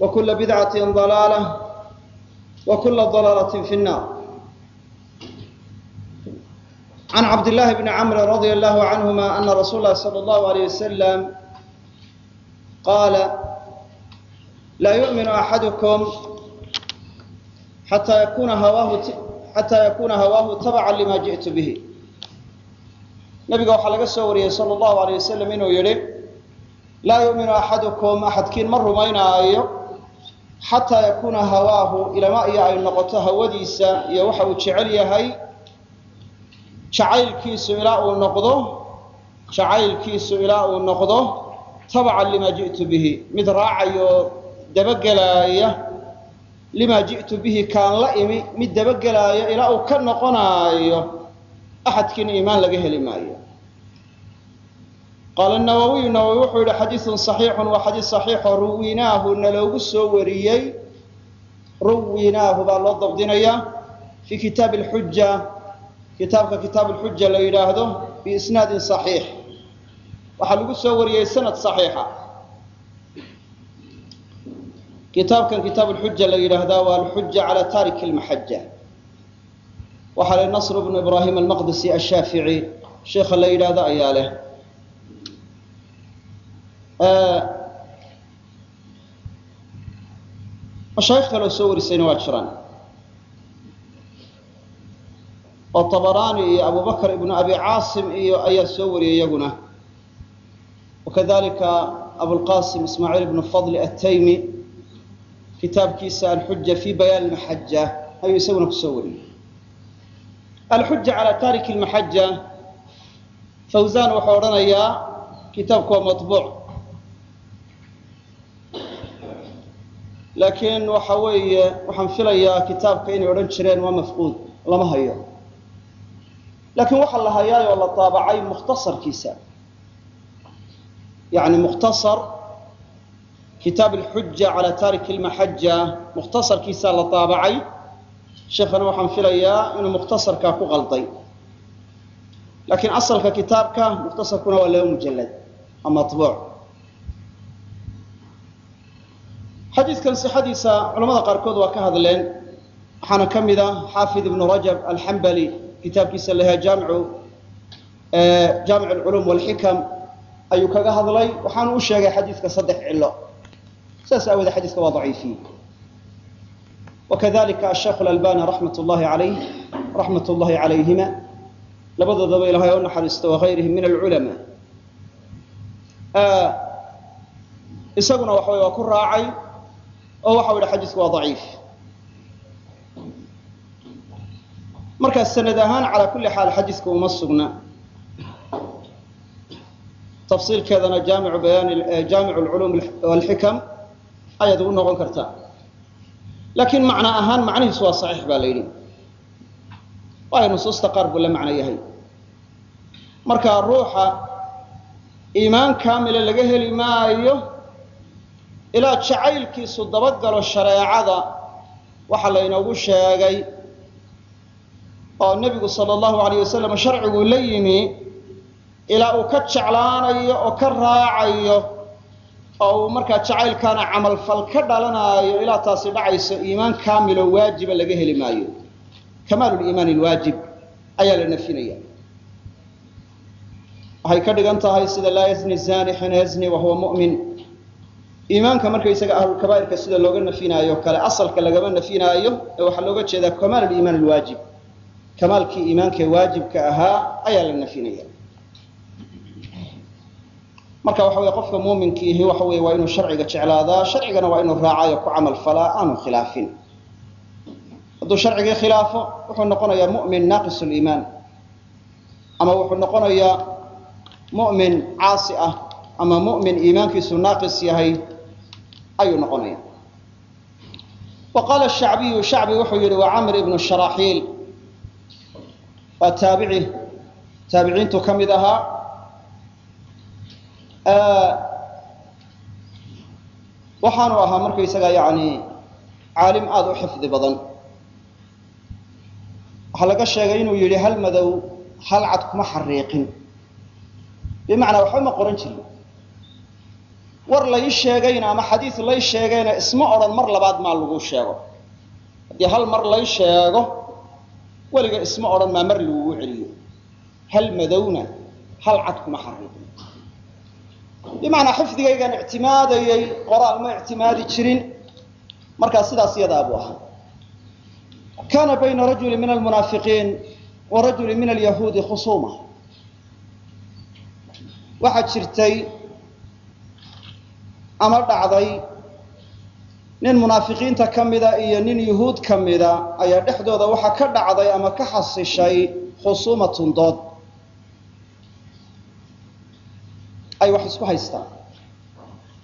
وكل بدعة ضلالة وكل ضلالة في النار عن عبد الله بن عمرو رضي الله عنهما أن رسول الله صلى الله عليه وسلم قال لا يؤمن أحدكم حتى يكون هواه حتى يكون هواه تبعا لما جئت به nabiga waxaa laga soo wariyey sala allahu alay wasalam inuu yidhi laa yu'minu axadukum axadkiin ma rumaynaayo xataa yakuuna hawaahu ilama iyo ay noqoto hawadiisa iyo waxa uu jecel yahay jacaylkiisu ilaa uu noqdo jacaylkiisu ilaa uu noqdo tabacan lima ji'tu bihi mid raacayo dabagelaaya limaa ji'tu bihi kaan la imi mid dabagelaaya ilaa uu ka noqonaayo axadkiina iimaan laga heli maayo qaala nawowiyu nawowi wuxuu yihi xadiidun saxiixun waa xadiid saxiixo ruwinaahu naloogu soo wariyey. Ruwinaahu baa loo dabdinaya fii kitaabi lxuja kitaabka kitaab lxuja la yidhaahdo biisnaadin saxiix. Waxaa lagu soo wariyey sanad saxiixa. Kitaabkan kitaab lxuja la yidhaahdaa waa alxuja cala taariki lmaxaja waxaa leh nasr bnu ibraahim almaqdisi ashaafici sheikha la yidhaahdo ayaa leh mashaayikh kaloo soo warisayna waa jiraan. Oo tabaraani iyo abubakr ibnu abi caasim iyo ayaa soo wariyay iyaguna. Wakadalika abulqasim ismaaciil ibnu fadli ataymi kitaabkiisa alxuja fi bayaan lmaxaja ayuu isaguna ku soo wariyey alxuja calى taariki lmaxaja fawzan wuxuu odhanayaa kitaabku waa maطbuuc laakiin waxa weeye waxaan filayaa kitaabka inay odhan jireen waa mafquud lama hayo. Laakiin waxaa la hayaayoo la daabacay mukhtasarkiisa. Yani mukhtasar kitaab alxuja calى taariki lmaxaja mukhtasarkiisaa la daabacay. Sheekhana waxaan filayaa inuu mukhtasarkaa ku qalday. Laakiin asalka kitaabka mukhtasarkuna waa laba mujalad waa maطbuuc xadiidkan sixadiisa culamada qaarkood waa ka hadleen. Waxaana ka mid a xaafid ibnu rajab alxambali kitaabkiisa la yahay jaamicu jaamic alculum walxikam ayuu kaga hadlay. Waxaanu u sheegay xadiidka saddex cilo sidaas aawoodee xadiiska waa daciifiye wakadalika asheekh alalbani raxmat llahi alayh raxmat llahi calayhima labadoodaba ilahay u naxariisto wagayrihim min alculama isaguna waxa waa ku raacay oo waxau yihi xadiisku waa daciif. Markaa sanad ahaan calaa kulli xaal xadiiska uma sugna. Tafsiilkeedana jaamicu bayaan jaamicu lculum walxikam ayaad ugu noqon kartaa laakiin macno ahaan macnihiisu waa saxiix baa la yidhi. Waayo nusuusta qaar buu la macno yahay. Marka ruuxa iimaan kaamila laga heli maayo ilaa jacaylkiisu dabagalo shareecada waxaa laynoogu sheegay oo nebigu sala allahu alayh wasalam sharciguu la yimi ilaa uu ka jeclaanayo oo ka raacayo oo uu markaa jacaylkaana camalfal ka dhalanaayo ilaa taasi dhacayso iimaan kaamilo waajiba laga heli maayo. Kamaaluliimaani alwaajib ayaa la nafinaya. Waxay ka dhigan tahay sida laa yazni zani xiina yazni wahuwa mu'min iimaanka markaysaga ahlulkabaa'irka sida looga nafinaayo kale asalka lagama nafinaayo ee waxaa looga jeedaa kamaal aliimaan alwaajib kamaalkii iimaanka waajibka ahaa ayaa la nafinaya marka waxa wey qofka muuminkiihi waxa wey waa inuu sharciga jeclaadaa sharcigana waa inuu raacaayo ku camal falaa aanu khilaafin. Hadduu sharcigii khilaafo wuxuu noqonayaa mu'min naaqis liimaan ama wuxuu noqonayaa mu'min caasi ah ama mu'min iimaankiisu naaqis yahay ayuu noqonaya. Wa qaala shacbiyu shacbi wuxuu yidhi waa camr ibnu sharaaxiil waa taabici taabiciintu ka mid ahaa. Waxaanu ahaa markaysaga yani caalim aada u xifdi badan. Waxaa laga sheegay inuu yidhi hal madow hal cad kuma xariiqin. Bimacnaa waxba ma qoran jirin war lay sheegayna ama xadiis lay sheegayna isma odhan mar labaad maa lagu sheego. Haddii hal mar lay sheego weliga isma odhan maa mar lagugu celiyo. Hal madowna hal cad kuma xariiqin. Bimacnaa xifdigaygaan ictimaadayay qoraal ma ictimaadi jirin. Markaa sidaas yadaa buu ahaa. Kaana bayna rajuli min almunaafiqiin wa rajuli min alyahuudi khusuuma waxaa jirtay ama dhacday. Nin munaafiqiinta ka mida iyo nin yuhuud ka mida ayaa dhexdooda waxaa ka dhacday ama ka xasishay khusuumatun dood. Ay wax isku haystaan.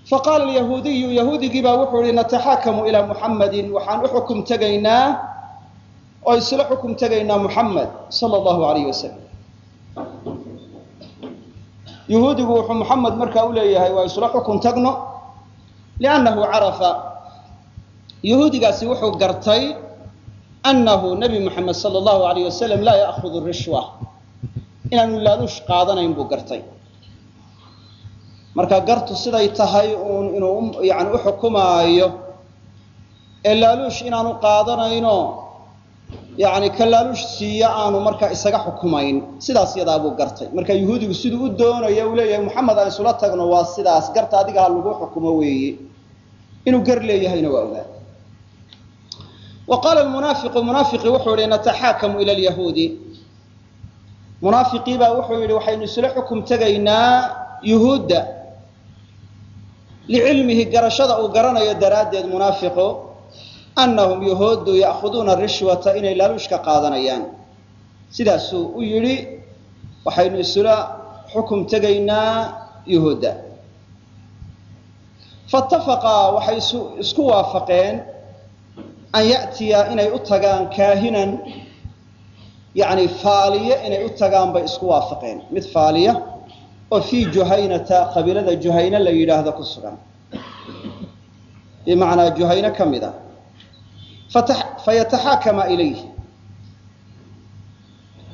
Faqaala alyahuudiyu yahuudigii baa wuxuu ihi nataxaakamu ilaa muxammadin waxaan u xukum tegaynaa oo isla xukum tegaynaa muxamed sala allahu alayh wasalam yuhuudigu wuxuu muxamed markaa u leeyahay waa isla xukun tagno liannahu carafa yuhuudigaasi wuxuu gartay annahu nebi moxamed sala allahu alayh wasalam laa ya'hudu rishwa inaanu laaluush qaadanayn buu gartay marka gartu siday tahay uun inuu yani u xukumaayo ee laaluush inaanu qaadanayno yani ka laaluush siiya aanu markaa isaga xukumayn. Sidaas yadaabuu gartay. Marka yuhuudigu siduu u doonaya uu leeyahay moxamed aan isula tagno waa sidaas. Garta adiga lagu xukumo weeye inuu gar leeyahayna waa ogaa wa qaala munaafiqu munaafiqii wuxuu yihi nataxaakamu ila lyahuudi munaafiqii baa wuxuu yidhi waxaynu isla xukum tegaynaa yuhuudda. Licilmihi garashada uu garanayo daraaddeed munaafiqu annahum yahuuddu ya'khuduuna rishwata inay laaluushka qaadanayaan. Sidaasuu u yidhi waxaynu isula xukum tegaynaa yuhuudda. Faitafaqaa waxay isku waafaqeen an ya'tiya inay u tagaan kaahinan. Yani faaliye inay u tagaan bay isku waafaqeen. Mid faaliya oo fii juhaynata qabiilada juhayne la yidhaahdo ku sugan. Bimacnaa juhayne ka mid a fayataxaakama ilayhi.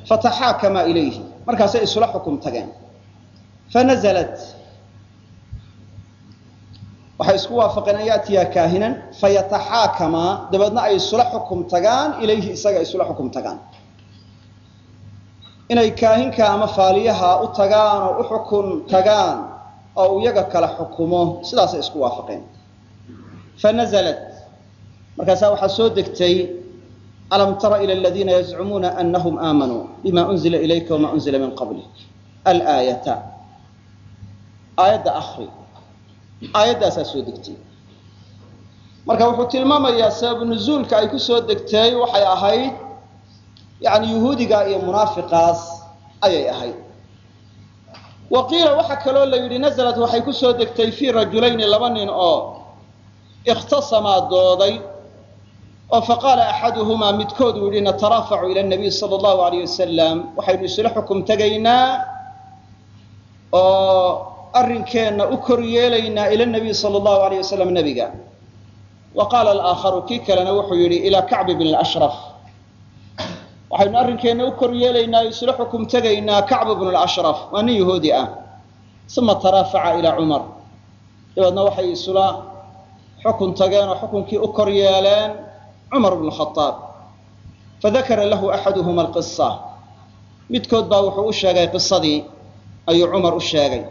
Fataxaakama ilayhi. Markaasay isula xukum tageen. Fanazalat. Waxay isku waafaqeen an ya'tiya kaahinan fayataxaakama. Dabeedna ay isula xukum tagaan ilayhi isaga isula xukum tagaan. Inay kaahinka ama faaliyaha u tagaan oo u xukun tagaan oo iyaga kala xukumo sidaasay isku waafaqeen. Fanazalat markaasaa waxaa soo degtay alam tara ila aladiina yazcumuuna anahum aamanuu bima unzila ilayka wama unzila min qablik? Alaayata. Aayadda akri aayaddaasaa soo degtay. Marka wuxuu tilmaamayaa sababu ay ku soo degtay waxay ahayd yani yuhuudiga iyo munaafiqaas ayay ahayd. Wa qiila waxaa kaloo la yidhi nazalat waxay ku soo degtay fii rajulayni laba nin oo ikhtasamaa dooday oo faqaala axaduhumaa midkood uu yihi nataraafacu ila nabiy sala allahu alayh wasalam waxaynu isla xukum tegaynaa oo arrinkeenna u kor yeelaynaa ila nabiy sala allahu alayh wasalam nebiga wa qaala alaakharu kii kalena wuxuu yidhi ilaa kacbi bn ashraf waxaynu arrinkeenna u kor yeelaynaa isla xukum tegaynaa kacb bnu lashraf waa nin yahuudi ah. Uma taraafaca ilaa cumar. Dabeedna waxay isula xukun tageen oo xukunkii u kor yeeleen cumar bnu khaaab fadakara lahu axaduhuma alqisa midkood baa wuxuu u sheegay qisadii ayuu cumar u sheegay.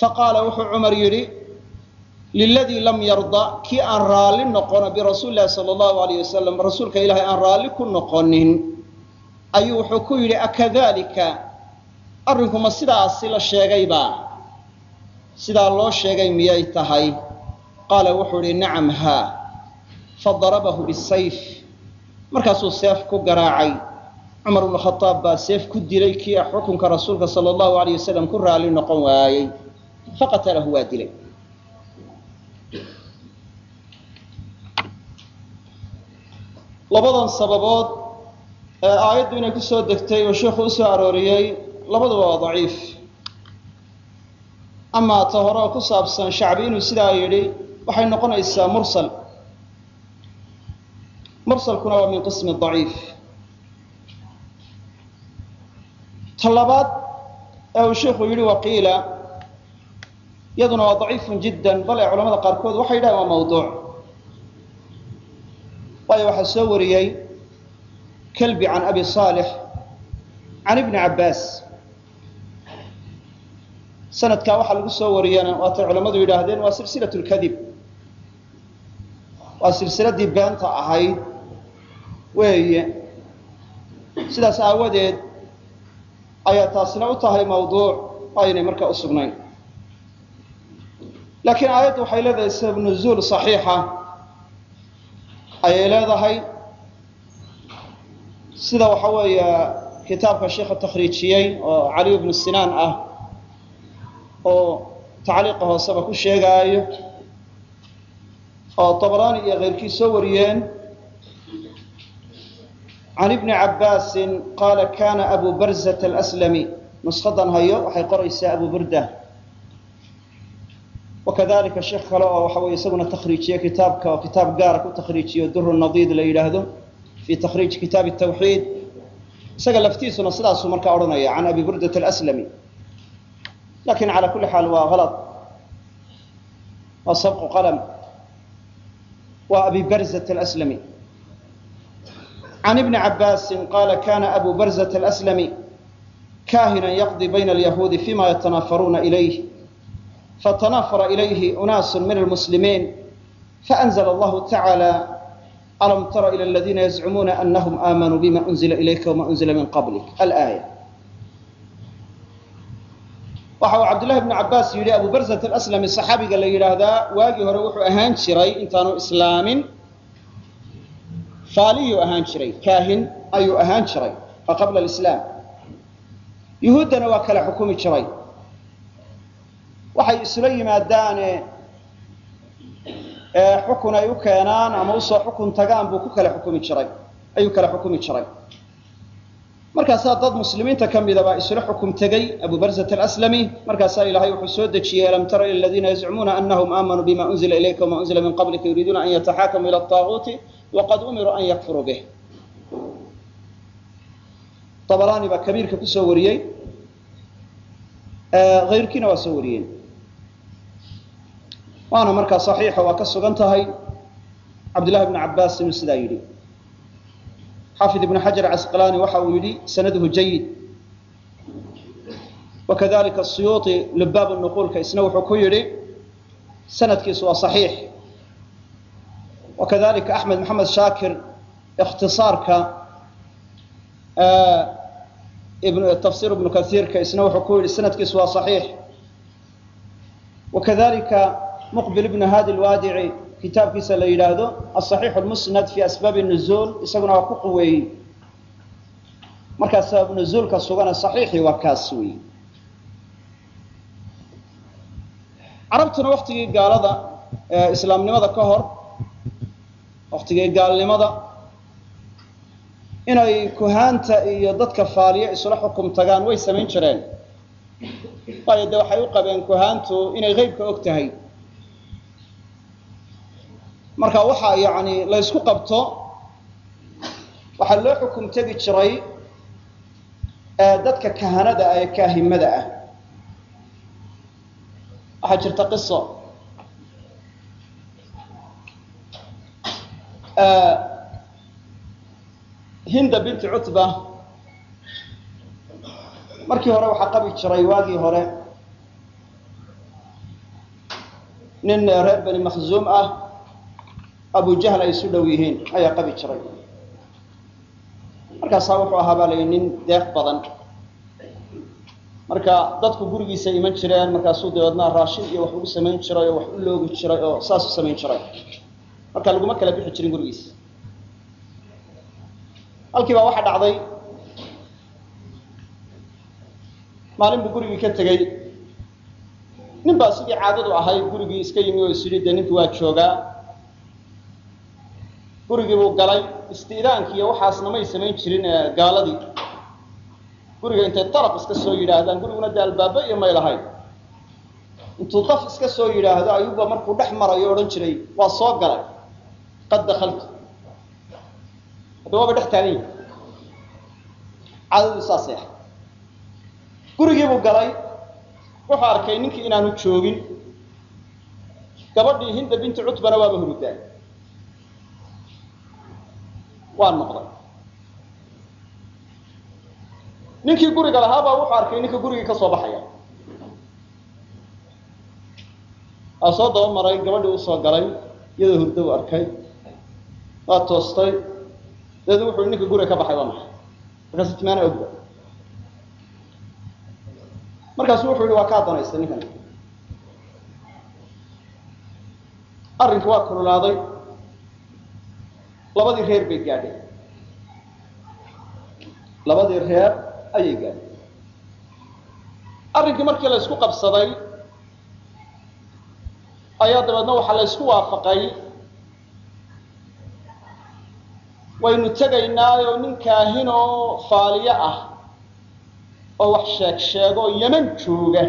Faqaala wuxuu cumar yidhi liladii lam yarda kii aan raalli noqono birasuuli lahi sala allahu alayh wasalam rasuulka ilaahay aan raalli ku noqonin. Ayuu wuxuu ku yidhi akadalika arrinkuma sidaasi la sheegaybaa sidaa loo sheegay miyay tahay? Qaala wuxuu idhi nacam haa fadarabahu bisayf. Markaasuu seef ku garaacay. Cumar bnu khaaab baa seef ku dilay kii xukunka rasuulka sala allahu alayh wasalam ku raalli noqon waayey. Faqatalahu waa dilay. Labadan sababood ee aayaddu inay ku soo degtay oo sheikhu u soo arooriyey labaduba waa daciif. Amaa ta hore oo ku saabsan shacbi inuu sidaa yidhi waxay noqonaysaa mursal mursalkuna waa min qismi daciif ta labaad ee uu sheikhu yidhi waqiila iyaduna waa daciifun jiddan bale culamada qaarkood waxay yidhahen waa mawduuc waayo waxaa soo wariyey kalbi can abi saalix can ibni cabbaas sanadkaa waxaa lagu soo wariyana waatay culammadu yidhaahdeen waa silsilat lkadib waa silsiladii beenta ahayd weeye. Sidaas aawadeed ayaa taasina u tahay mawduuc aynay markaa u sugnayn. Laakiin aayaddu waxay leedahay sabab nuzuul saxiixa ayay leedahay. Sida waxa weeye kitaabka sheikha takhriijiyey oo caliy bnu sinaan ah oo tacliiqa hooseba ku sheegaayo oo طabraani iyo keyrkii soo wariyeen can ibni cabbaasin qaala kana abu barzata alslami nuskadan hayo waxay qoraysaa abu burda wakadalika sheekh kale oo waxa weye isaguna takhriijiye kitaabka oo kitaab gaara ku takhriijiyo duru nadiid la yidhaahdo fi takhriij kitaab tawxiid isaga laftiisuna sidaasuu markaa odhanaya can abi burdat alslami laakiin cala kuli xaal waa ala waa sabqu qalam waa abi barzat alslami can ibni cabbaasin qaala kana abu barzat alslami kahinan yaqdi bayna alyahuudi fima yatanaafaruuna ilayh fatanafara ilayhi unaasu min almuslimiin faanzla allahu tacaala alam tara ila aladiina yazcumuuna anahum aamanuu bima unzila ilayka wama unzila min qablik alaaya waxa uu cabdullahi bnu cabbaas yidhi abu barzat alaslami saxaabiga la yidhaahdaa waagii hore wuxuu ahaan jiray intaanu islaamin faaliyuu ahaan jiray kaahin ayuu ahaan jiray waa qabla yuhuuddana waa kala xukumi jiray. Waxay isula yimaadaane xukun ay u keenaan ama u soo xukun tagaan buu ku kala xukumi jiray ayuu kala xukumi jiray. Markaasaa dad muslimiinta ka midabaa isula xukum tegey abu barzat alaslami. Markaasaa ilaahay wuxuu soo dejiyey alam tara ila aladiina yazcumuuna anahum aamanuu bima unzila ilayka wama unzila min qablika yuriiduuna an yataxaakamuu ila aaguuti waqad umiruu an yakfuruu bih abaraani baa kabiirka ku soo wariyey ayrkiina waa soo wariyeen waana markaa saxiixa waa ka sugan tahay cabdillahi bnu cabbaas inuu sidaa yidhi xaafid ibnu xajar casqalaani waxa uu yidhi sanaduhu jayid wakadalika suyuuطi lubaab nuquulka isna wuxuu ku yidhi sanadkiisu waa صaxiix wakadalika axmed maxamed shaakir ikhtisaarka tafsir ibnu kaiirka isna wuxuu ku yidhi sanadkiisu waa صaxiix wakadalika muqbil ibnu hadi lwaadici kitaabkiisa la yidhaahdo aصaxiix lmusnad fi asbaabi nuzuul isaguna waa ku quweeyey markaa sabab nuzuulka sugana صaxiixii waa kaas weyi carabtuna waktigii gaalada islaamnimada ka hor waktigii gaalnimada. Inay kuhaanta iyo dadka faaliya isula xukum tagaan way samayn jireen. Waayo de waxay u qabeen kuhaantu inay qeybka og tahay. Marka waxa yani la ysku qabto waxaa loo xukum tegi jiray dadka kahanada ah ee kaahimada ah. Waxaa jirta qiso hinda binti cutba markii hore waxaa qabi jiray waagii hore nin reer bani makhzuum ah abu jahl ay isu dhow yihiin ayaa qabi jiray. Markaasaa wuxuu ahaa baa layihi nin deeq badan. Marka dadku gurigiisa iman jireen markaasuu dabeedna raashin iyo wax ugu samayn jiray oo wax u loogi jiray oo saas u samayn jiray marka laguma kala bixi jirin gurigiisa. Halkii baa waxaa dhacday maalin buu gurigii ka tegey. Nin baa sidii caadadu ahayd gurigii iska yimi oo is yidhi dee ninkii waa joogaa. Gurigii buu galay istiidaankii iyo waxaasna may samayn jirin gaaladii. Guriga intay dalaq iska soo yidhaahdaan guriguna dee albaaba iyo may lahayn. Intuu daf iska soo yidhaahdo ayuuba markuu dhex marayo odhan jiray waa soo galay qad dakaltu hadda waaba dhex taagan yahi cadadu saasay ahay gurigii buu galay wuxuu arkay ninkii inaanu joogin gabadhii hinda binti cutbana waaba hurudaay waa noqday ninkii guriga lahaabaa wuxuu arkay ninka gurigii ka soo baxaya waa soo daba maray gabadhii u soo galay iyadoo hurdo u arkay waa toostay. Dabeedna wuxu ninka guriga ka baxay waa maxay? Markaasu timaana ogba. Markaasu wuxuu yihi waa kaa danaystay ninkan. Arrinki waa kululaaday. Labadii reer bay gaadheen labadii reer ayay gaadheen arrinkii markii la ysku qabsaday ayaa dabeedna waxaa la ysku waafaqay waynu tegaynaayoo nin kaahinoo faaliyo ah oo wax sheeg sheego yeman jooga.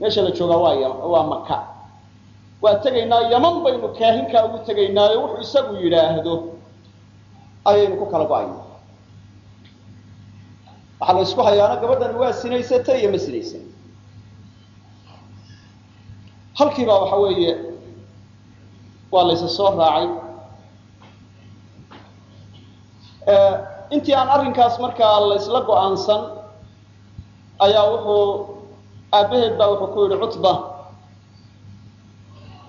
Meesha la joogaa waa maka waa tegaynaa yaman baynu kaahinkaa ugu tegaynaayo wuxuu isagu yidhaahdo ayaynu ku kala go'ayna waxaa la ysku hayaana gabadhani waa sinaysatay iyo ma sinaysan. Halkiibaa waxa weeye waa laysa soo raacay intii aan arrinkaas markaa laysla go'aansan ayaa wuxuu aabbaheed baa wuxuu ku yidhi cutba.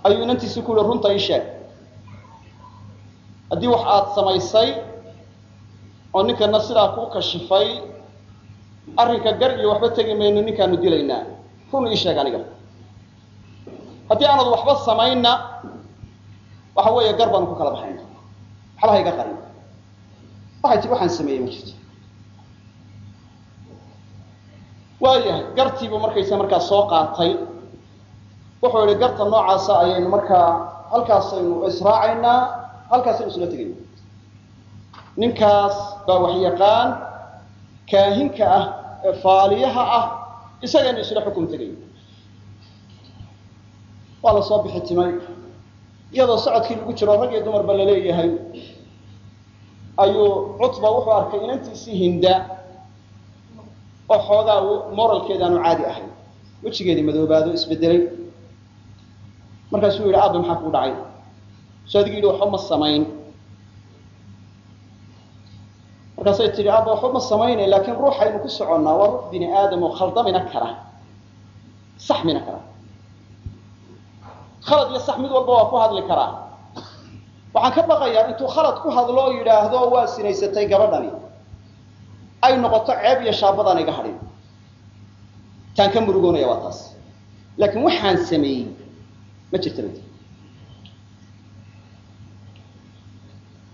Ayuu inantiisi ku yihi runta ii sheeg. Haddii wax aada samaysay oo ninkana sidaa kuu kashifay arrinka gar iyo waxba tegi mayno ninkaanu dilaynaa. Run ii sheeg aniga. Haddii aanad waxba samaynna waxa weeye gar baanu ku kala baxayna waxba hayga qarin waxaan sameeyey ma jirto. Waayahay gartiibuu markaysa markaa soo qaatay. Wuxuu yihi garta noocaasa ayaynu markaa halkaasaynu israacaynaa halkaasaynu isula tegayna. Ninkaas baa waxyaqaan kaahinka ah ee faaliyaha ah isagaynu isla xukum tegayna waa la soo bixi timay. Iyadoo socodkii lagu jiro rag iyo dumarba la leeyahay ayuu cutba wuxuu arkay inantiisii hinda oo xoogaa moralkeeda caadi ahayn. Wejigeedii madoobaado isbedelay. Markaasuu yidhi aabba maxaa kuu dhacay? Soo adigi yidhi waxba ma samayn. Markaasay tidhi aabba waxba ma samaynay laakiin ruuxaynu ku soconnaa waa ruux bini aadam oo khaldamina kara. Saxmina kara. Khalad iyo sax mid walba waa ku hadli karaa waxaan ka baqayaa intuu khalad ku hadlo oo yidhaahdo waa sinaysatay gabadhani. Ay noqoto ceeb iyo shaabadaan iga hadhin. Taan ka murugoonaya waa taas. Laakiin waxaan sameeyey ma jirta ba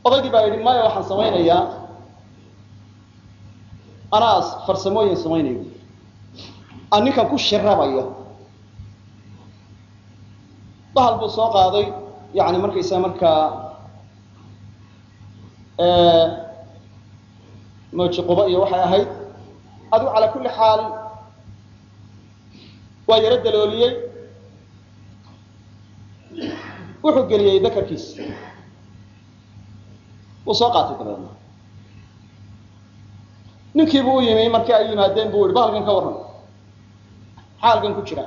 odaygii baa yidhi maya waxaan samaynayaa. Anaa farsamooyin samaynayo. Aan ninkan ku shirabayo. Bahal buu soo qaaday yani markaysaa markaa mooji quba iyo waxay ahayd adigu calaa kulli xaal waa yaro dalooliyey wuxuu geliyey dakarkiisa wuu soo qaatay dabeedna ninkiibuu u yimi markii ay yimaadeen buu yihi bahalkan ka warran maxaa halkan ku jira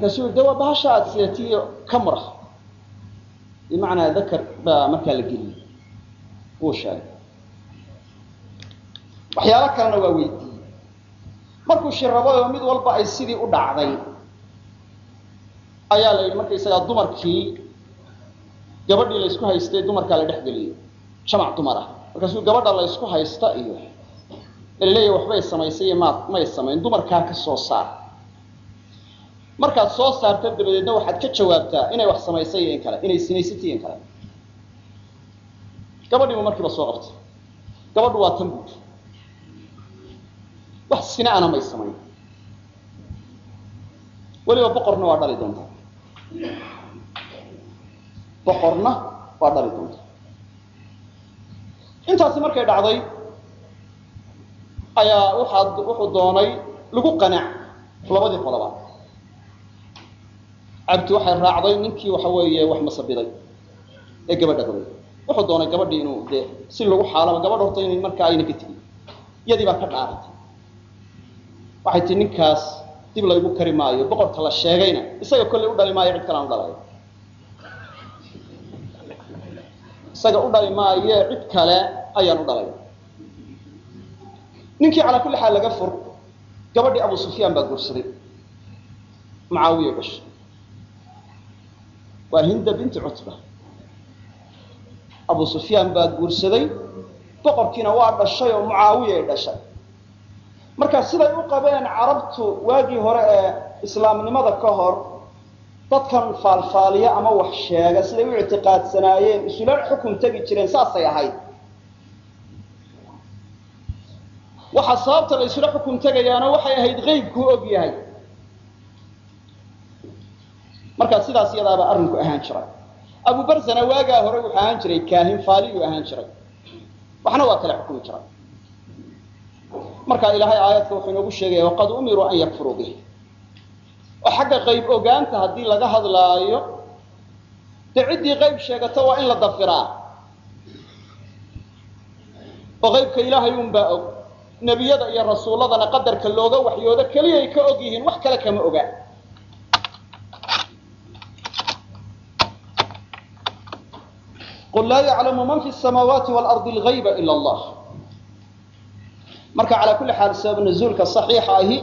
markaasuu de waa bahasha aada sidatiyo camra bimacnaa dakar baa markaa la geliyey. Wuu sheegay. Waxyaalo kalena waa weydiiyey. Markuu shirabay oo mid walba ay sidii u dhacday. Ayaa la yidhi markaysagaa dumarkii gabadhii la haystay dumarkaa la dhex geliyey jamac dumar ah. Markaasuu gabadha la haysta iyo laleeyahy waxbay samaysay iyo ma may samayn dumarkaa ka soo saar markaad soo saarta dabadeedna waxaad ka jawaabtaa inay wax samaysay iyo kale inay sinaysatay in kale. Gabadhiibu markiiba soo qabtay gabadhu waa tan buud. Wax sina ana may samayn. Weliba boqorna waa dhali doontaa. Boqorna waa dhali doonta intaasi markay dhacday ayaa waxaa wuxuu doonay lagu qanac labadii qolaba cabdi waxay raacday ninkii waxa weeye wax masabiday ee gabadha gabay wuxuu doonay gabadhii inuu dee si lagu xaalaba gabadha horta in markaa ayna ka tegin iyadii baa ka dhaaratay. Waxay tii ninkaas dib laygu kari maayo boqorka la sheegayna isaga kollay u dhali maayo cid kalaan u dhalayo. Isaga u dhali maaye cid kale ayaan u dhalay ninkii calaa kulli xaal laga fur gabadhii abu sufyaan baa guursaday. Mucaawiya gashay waa hinda binti cutba. Abu sufyaan baa guursaday boqorkiina waa dhashay oo mucaawiyay dhashay. Marka siday u qabeen carabtu waagii hore ee islaamnimada ka hor dadkan faalfaaliya ama wax sheega siday u ictiqaadsanaayeen isula xukun tegi jireen saasay ahayd. Waxaa sababta la isula xukun tegayaana waxay ahayd qeybkuu og yahay markaa sidaas iyadaaba arrinku ahaan jiray. Abu barzana waagaa hore wuxuu ahaan jiray kaahin faaliyuu ahaan jiray. Waxna waa kala xukumi jiray. Marka ilaahay aayadka wuxuu inoogu sheegaya waqad umiruu an yakfuruu bih oo xagga qayb ogaanta haddii laga hadlaayo dee ciddii qayb sheegata waa in la dafiraa. Oo qaybka ilaahay unbaa og. Nebiyada iyo rasuulladana qadarka looga waxyoodo keliyay ka og yihiin wax kale kama oga qul laa yaclamu man fi samaawaati waalardi algayba ila allah marka calaa kulli xaal sabab nuzuulka saxiixa ahi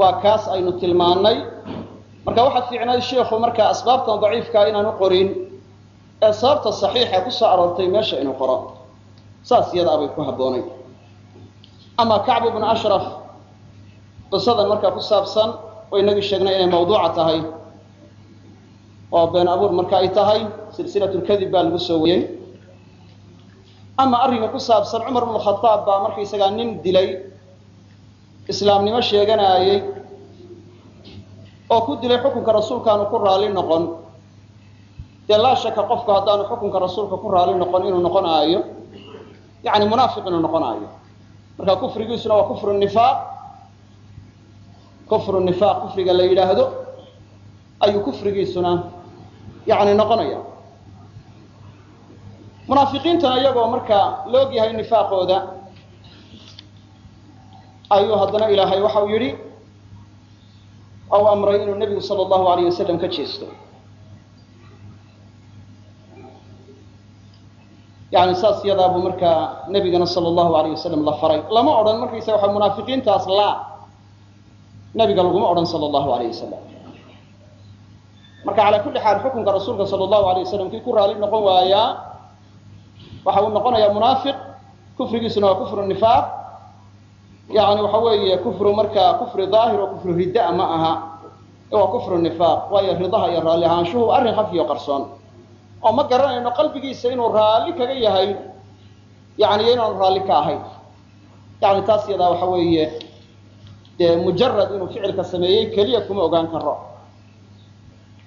waa kaas aynu tilmaannay. Marka waxaa fiicnayd sheikhu markaa asbaabtan daciifkaa inaanu qorin ee sababta saxiixa ku soo aroortay meesha inuu qoro saas iyadaabay ku habboonay. Ama kacbu bnu ashraf qisadan markaa ku saabsan oo inagii sheegnay inay mawduuca tahay oo been abuur marka ay tahay silsilatulkadib baa lagu soo wariyey ama arrinka ku saabsan cumar bnu khadaab baa markaysagaa nin dilay islaamnimo sheeganaayey oo ku dilay xukunka rasuulkaanu ku raali noqon. Dee laa shaka qofku haddaanu xukunka rasuulka ku raali noqon inuu noqonaayo yani munaafiq inuu noqonaayo. Marka kufrigiisuna waa kufru nifaaq. Kufru nifaaq kufriga la yidhaahdo ayuu kufrigiisuna yani noqonaya munaafiqiintana iyagoo markaa la og yahay nifaaqooda ayuu haddana ilaahay waxa uu yidhi ou amray inuu nebigu sala allahu alayh wasalam ka jeesto. Yani saas iyadaabuu markaa nebigana sala allahu alayh wasalam la faray. Lama odhan markaysa waxa munaafiqiintaas laa. Nebiga laguma odhan sala allahu alayh wasalam marka calaa kulli xaal xukunka rasuulka sala allahu alayh wasalam kii ku raali noqon waayaa waxa uu noqonayaa munaafiq kufrigiisuna waa kufru nifaaq. Yani waxa weeye kufru markaa kufri daahir oo kufru riddaa ma aha. Waa kufru nifaaq waayo ridaha iyo raalli ahaanshuhu arrin khafiyo qarsoon. Oo ma garanayno qalbigiisa inuu raalli kaga yahay yani iyo inaanu raalli ka ahayn. Yani taas yadaa waxa weeye dee mujarad inuu ficilka sameeyey keliya kuma ogaan karo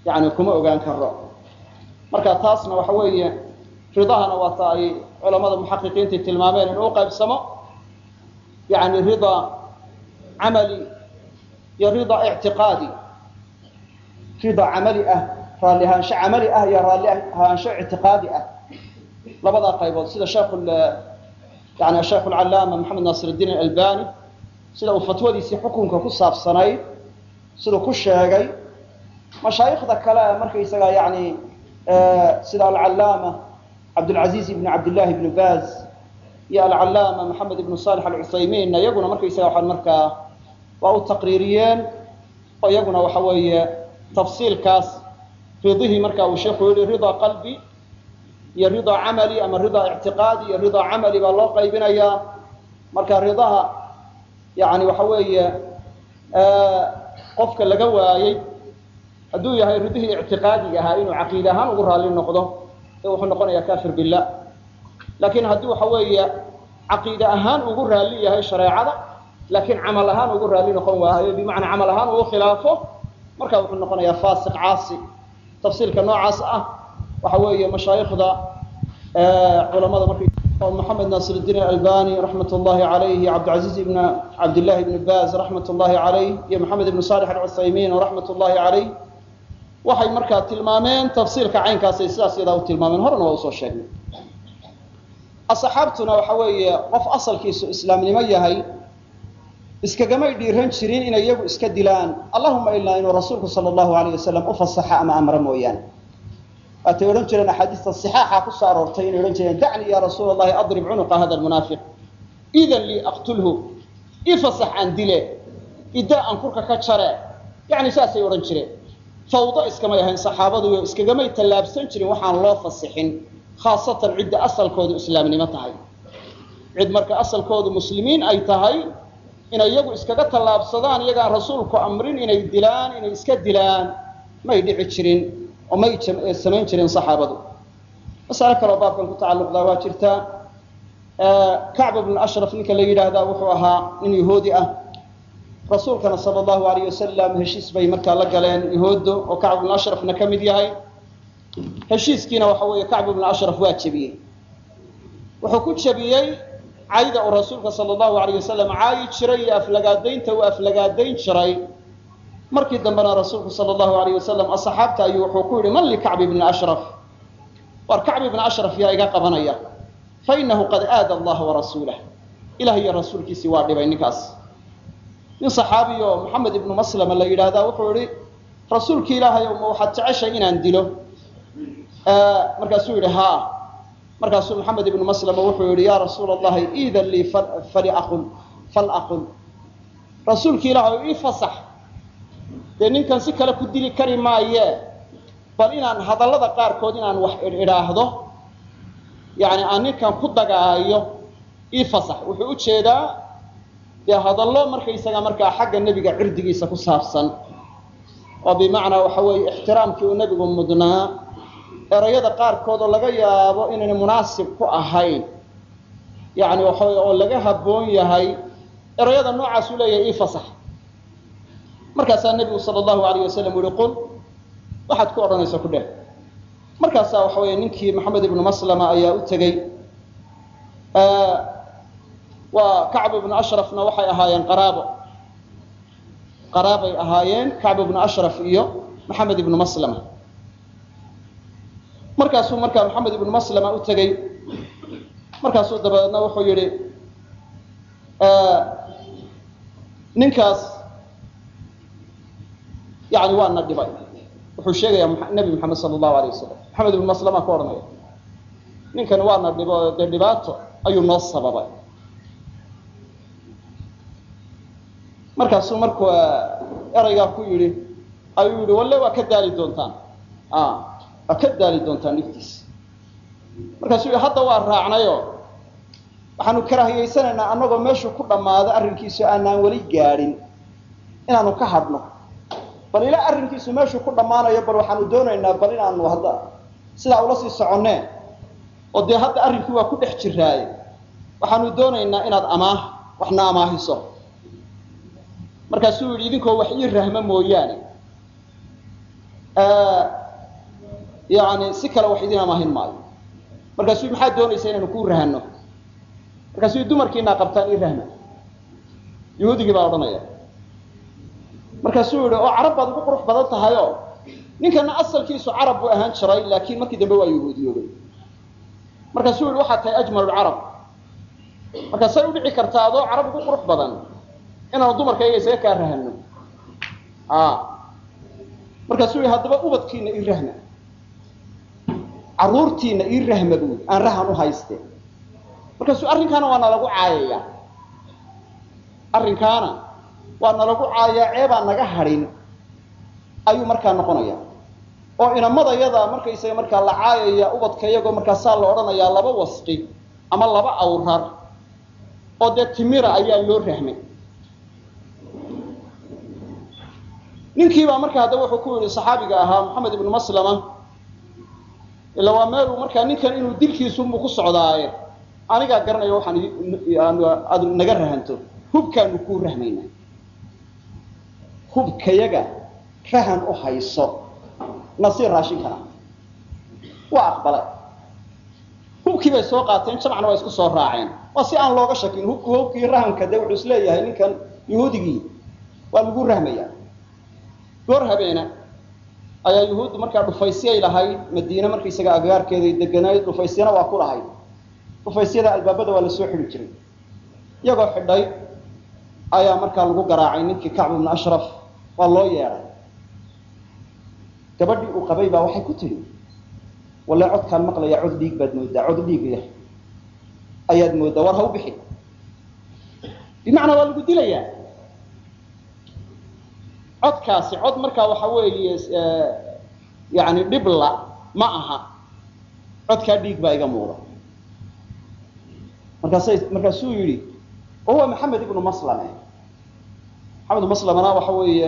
yani kuma ogaan karo marka taasna waxa weeye ridahana waata ay culamada muxaqiqiintai tilmaameen inuu uqaybsamo yani rida camali iyo rida ictiqaadi. Rida camali ah raalli camali ah iyo raalli ictiqaadi ah. Labadaa qaybood sida sheekh yani sheekh lcalaama maxamed naasir albani sida uu fatwadiisii xukunka ku saabsanayd siduu ku sheegay. Mashaayikhda kale markaysaga yani sida alcalaama cabdاlcaziz ibn cabdillahi ibn baz iyo alcalaama maxamed ibnu salix alcuthaymiin iyaguna markaysaga waxaan markaa waa u taqriiriyeen oo iyaguna waxa weeye tafsiilkaas ridihii marka uu sheikhu yihi rida qalbi iyo rida camali ama rida ictiqaadi iyo rida camali baa loo qaybinayaa marka ridaha yani waxa weeye qofka laga waayey hadduu yahay ridihii ictiqaadiga ahaa inuu caqiide ahaan ugu raalli noqdo wuxuu noqonayaa kafir billah. Laakiin haddii waxa weeye caqiide ahaan ugu raalli yahay shareecada laakiin camal ahaan ugu raalli noqon waayo bimacnaa camal ahaan uu khilaafo markaa wuxuu noqonayaa faasiq caasi. Tafsiilka noocaas ah waxa weeye mashaayikhda culamada markay moxamed naasirdiin albani raxmat ullahi alayhi cabdicaiiz ibn cabdillahi ibn baz raxmat ullahi alayh iyo moxamed ibn salix alcuthaymiin raxmat ullahi alayh waxay markaa tilmaameen tafsiilka caynkaasay sidaas yadaa u tilmaameen. Horena waa u soo sheegnay. Asxaabtuna waxa weeye qof asalkiisu islaamnimo yahay iskagamay dhiiran jirin inay iyagu iska dilaan. Allahuma ilaa inuu rasuulku sala allahu alayh wasalam u fasaxa ama amro mooyaane waatay odhan jireen axaadiista sixaaxa ku soo aroortay inay odhan jireen dacnii ya rasuula allahi adrib cunuqa hada almunaafiq. Idan lii aqtulhu i fasax aan dile iddaa aan kurka ka jare. Yani saasay odhan jireen fawdo iskamay ahayn saxaabadu iskagamay tallaabsan jirin waxaan loo fasixin khaasatan cidda asalkoodu islaamnimo tahay. Cid marka asalkoodu muslimiin ay tahay inay iyagu iskaga tallaabsadaan iyagaan rasuulku amrin inay dilaan inay iska dilaan may dhici jirin oo may samayn jirin saxaabadu. Masale kaleo baabkan ku tacalluqdaa waa jirtaa kacb bn ashraf ninka la yidhaahdaa wuxuu ahaa nin yahuudi ah rasuulkana sala allahu alayh wasalam heshiis bay markaa la galeen yahuuddu oo kacb bn ashrafna ka mid yahay. Heshiiskiina waxa weeye kacb bn ashraf waa jebiyey wuxuu ku jebiyey cayda uu rasuulka sala allahu alayh wasalam caayi jiray iyo aflagaadaynta uu aflagaadayn jiray. Markii dambena rasuulku sala allahu alayh wasalam asxaabta ayuu wuxuu ku yihi man likacbi bni ashraf? War kacbi bni ashraf yaa iga qabanaya. Fa inahu qad aada allaha warasuulah ilah iyo rasuulkiisii waa dhibay ninkaas nin saxaabiyo maxamed ibnu maslama la yidhaahdaa wuxuu yihi rasuulki ilaahay ma waxaad jeceshay inaan dilo. Markaasuu yihi haa. Markaasuu maxamed ibnu maslama wuxuu yihi yaa rasuula allahi iidan lii faliaqul falaqul rasuulki ilaah ii fasax. Dee ninkan si kale ku dili kari maaye bal inaan hadallada qaarkood inaan wax idhaahdo yani aan ninkan ku dagaayo ii fasax. Wuxuu u jeedaa dee hadallo markaysaga markaa xagga nebiga cirdigiisa ku saabsan. Oo bimacnaa waxa weeye ixtiraamkii uu nebigu mudnaa erayada qaarkood oo laga yaabo inayna munaasib ku ahayn. Yani waxa wey oo laga habboon yahay erayada noocaasuu leeyahay ii fasax. Markaasaa nebigu sala allahu alayh wasalam u yihi qul waxaad ku odhanaysa ku dheh. Markaasaa waxa weeye ninkii maxamed ibnu maslama ayaa u tegey waa kacb ibnu ashrafna waxay ahaayeen qaraabo. Qaraabay ahaayeen kacb ibnu ashraf iyo maxamed ibnu maslama. Markaasuu markaa maxamed ibnu maslama u tegey. Markaasuu dabadeedna wuxuu yihi ninkaas yani waa na dhibay. Wuxuu sheegayaa nebi maxamed sala allahu alayh wasalam maxamed ibnu maslama ku odhanaya ninkan waa na dhibo dee dhibaato ayuu noo sababay markaasuu markuu eraygaa ku yidhi ayuu yihi walle waa ka daali doontaan. Waa ka daali doontaan dhibtiisa markaasuu yihi hadda waa raacnayo. Waxaanu karaahiyeysanaynaa annagoo meeshuu ku dhammaado arrinkiisu aanaan weli gaadhin. Inaanu ka hadhno. Bal ilaa arrinkiisu meeshuu ku dhammaanayo bal waxaanu doonaynaa bal inaanu hadda sidaa ula sii soconnee. Oo dee hadda arrinkii waa ku dhex jiraaye waxaanu doonaynaa inaad amaah waxna amaahiso markaasuu yidhi idinkoo wax ii rahmo mooyaane. Yani si kale wax idin amaahin maayo. Markaasuu yii maxaad doonaysa inaynu kuu rahano markaasuu dumarkiinaa qabtaan ii rahma. Yahuudigii baa odhanaya. Markaasuu yihi oo carab baad ugu qurux badan tahayo ninkana asalkiisu carab buu ahaan jiray laakiin markii dambe waa yahuudiyoobay markaasuu yihi waxaad tahay ajmal carab. Markaasay udhici kartaa adoo carab ugu qurux badan inaanu dumarkayga isaga kaa rahano markaasuu yihi haddaba ubadkiina ii rahma. Caruurtiina ii rahma buui aan rahan u hayste. Markaasuu arrinkaana waa nalagu caayaya arrinkaana waa nalagu caayaa ceebaa naga hadhin ayuu markaa noqonaya. Oo inamadayada markaysaga markaa la caayaya ubadka iyagoo markaasaa la odhanayaa laba wasqi ama laba awrar. Oo dee timira ayaa loo rahmay ninkiibaa markaa haddaba wuxuu ku yihi saxaabiga ahaa maxamed ibnu maslama ila waa meeluu markaa ninkan inuu dilkiisunbuu ku socdaaye? Anigaa garanaya waxaan aad naga rahanto hubkaanu kuu rahmayna hubkayaga rahan u hayso nasii raashinkana waa aqbalay. Hubkii bay soo qaateen jamcna waa isku soo raaceen. Waa si aan looga shakin hubku hubkii rahamka dee wuxuu is leeyahay ninkan yuhuudigii waa lagu rahmaya goor habeena ayaa yuhuuddu markaa dhufaysyay lahayd madiine markaysaga agagaarkeeday deganayd dhufaysyana waa ku lahayd. Dhufaysyada albaabada waa la soo xidhi jiray. Iyagoo xidhay ayaa markaa lagu garaacay ninkii kacb ibnu ashraf waa loo yeedhay gabadhii uu qabay baa waxay ku tidhi walle codkaan maqlaya cod dhiig baad moodaa cod dhiigya ayaad moodaa war ha u bixi bimacnaa waa lagu dilayaa codkaasi cod markaa waxa weeye yani dhibla ma aha codkaa dhiig baa iga muuda markaasay markaasuu yidhi wahuwa maxamed ibnu maslame. Maxamed maslamana waxa weeye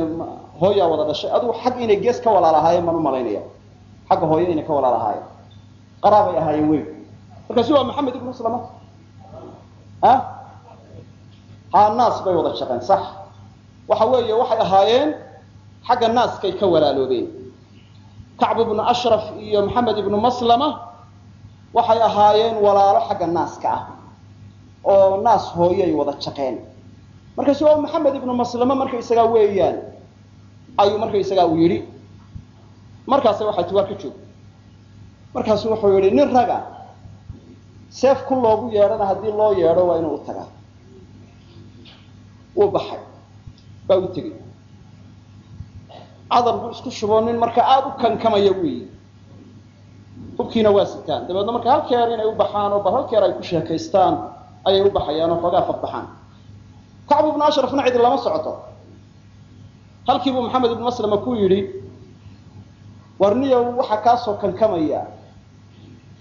hooyaa wada dhashay. Adugu xag inay gees ka walaalahaayeen baan u malaynaya. Xagga hooyo inay ka walaalahaayeen qaraabay ahaayeen weyn. Markaasu waa maxamed ibnu maslama a haa naas bay wada shaqeen sax waxa weeye waxay ahaayeen xagga naaskay ka walaaloobeen kacb ibnu ashraf iyo maxamed ibnu maslama waxay ahaayeen walaalo xagga naaska ah oo naas hooyay wada jaqeen markaasu waa maxamed ibnu maslama markaysagaa weeyaan ayuu markaysagaa uu yidhi. Markaase waxay ti waa ka joog markaasu wuxuu yidhi nin raga seef ku loogu yeedhana haddii loo yeedho waa inuu u tagaa. Wuu baxay baa u tegey. Cadar buu isku shuboo nin marka aada u kankamaya weyi hubkiina waa sitaan. Dabeedna marka halkeer inay u baxaan oo bal ay ku sheekaystaan ayay u baxayaan oo xoogaa fadbaxaan kacb ibnu ashrafna cidi lama socoto. Halkiibuu maxamed ibnu maslama ku yidhi warniyow waxaa kaasoo kankamaya.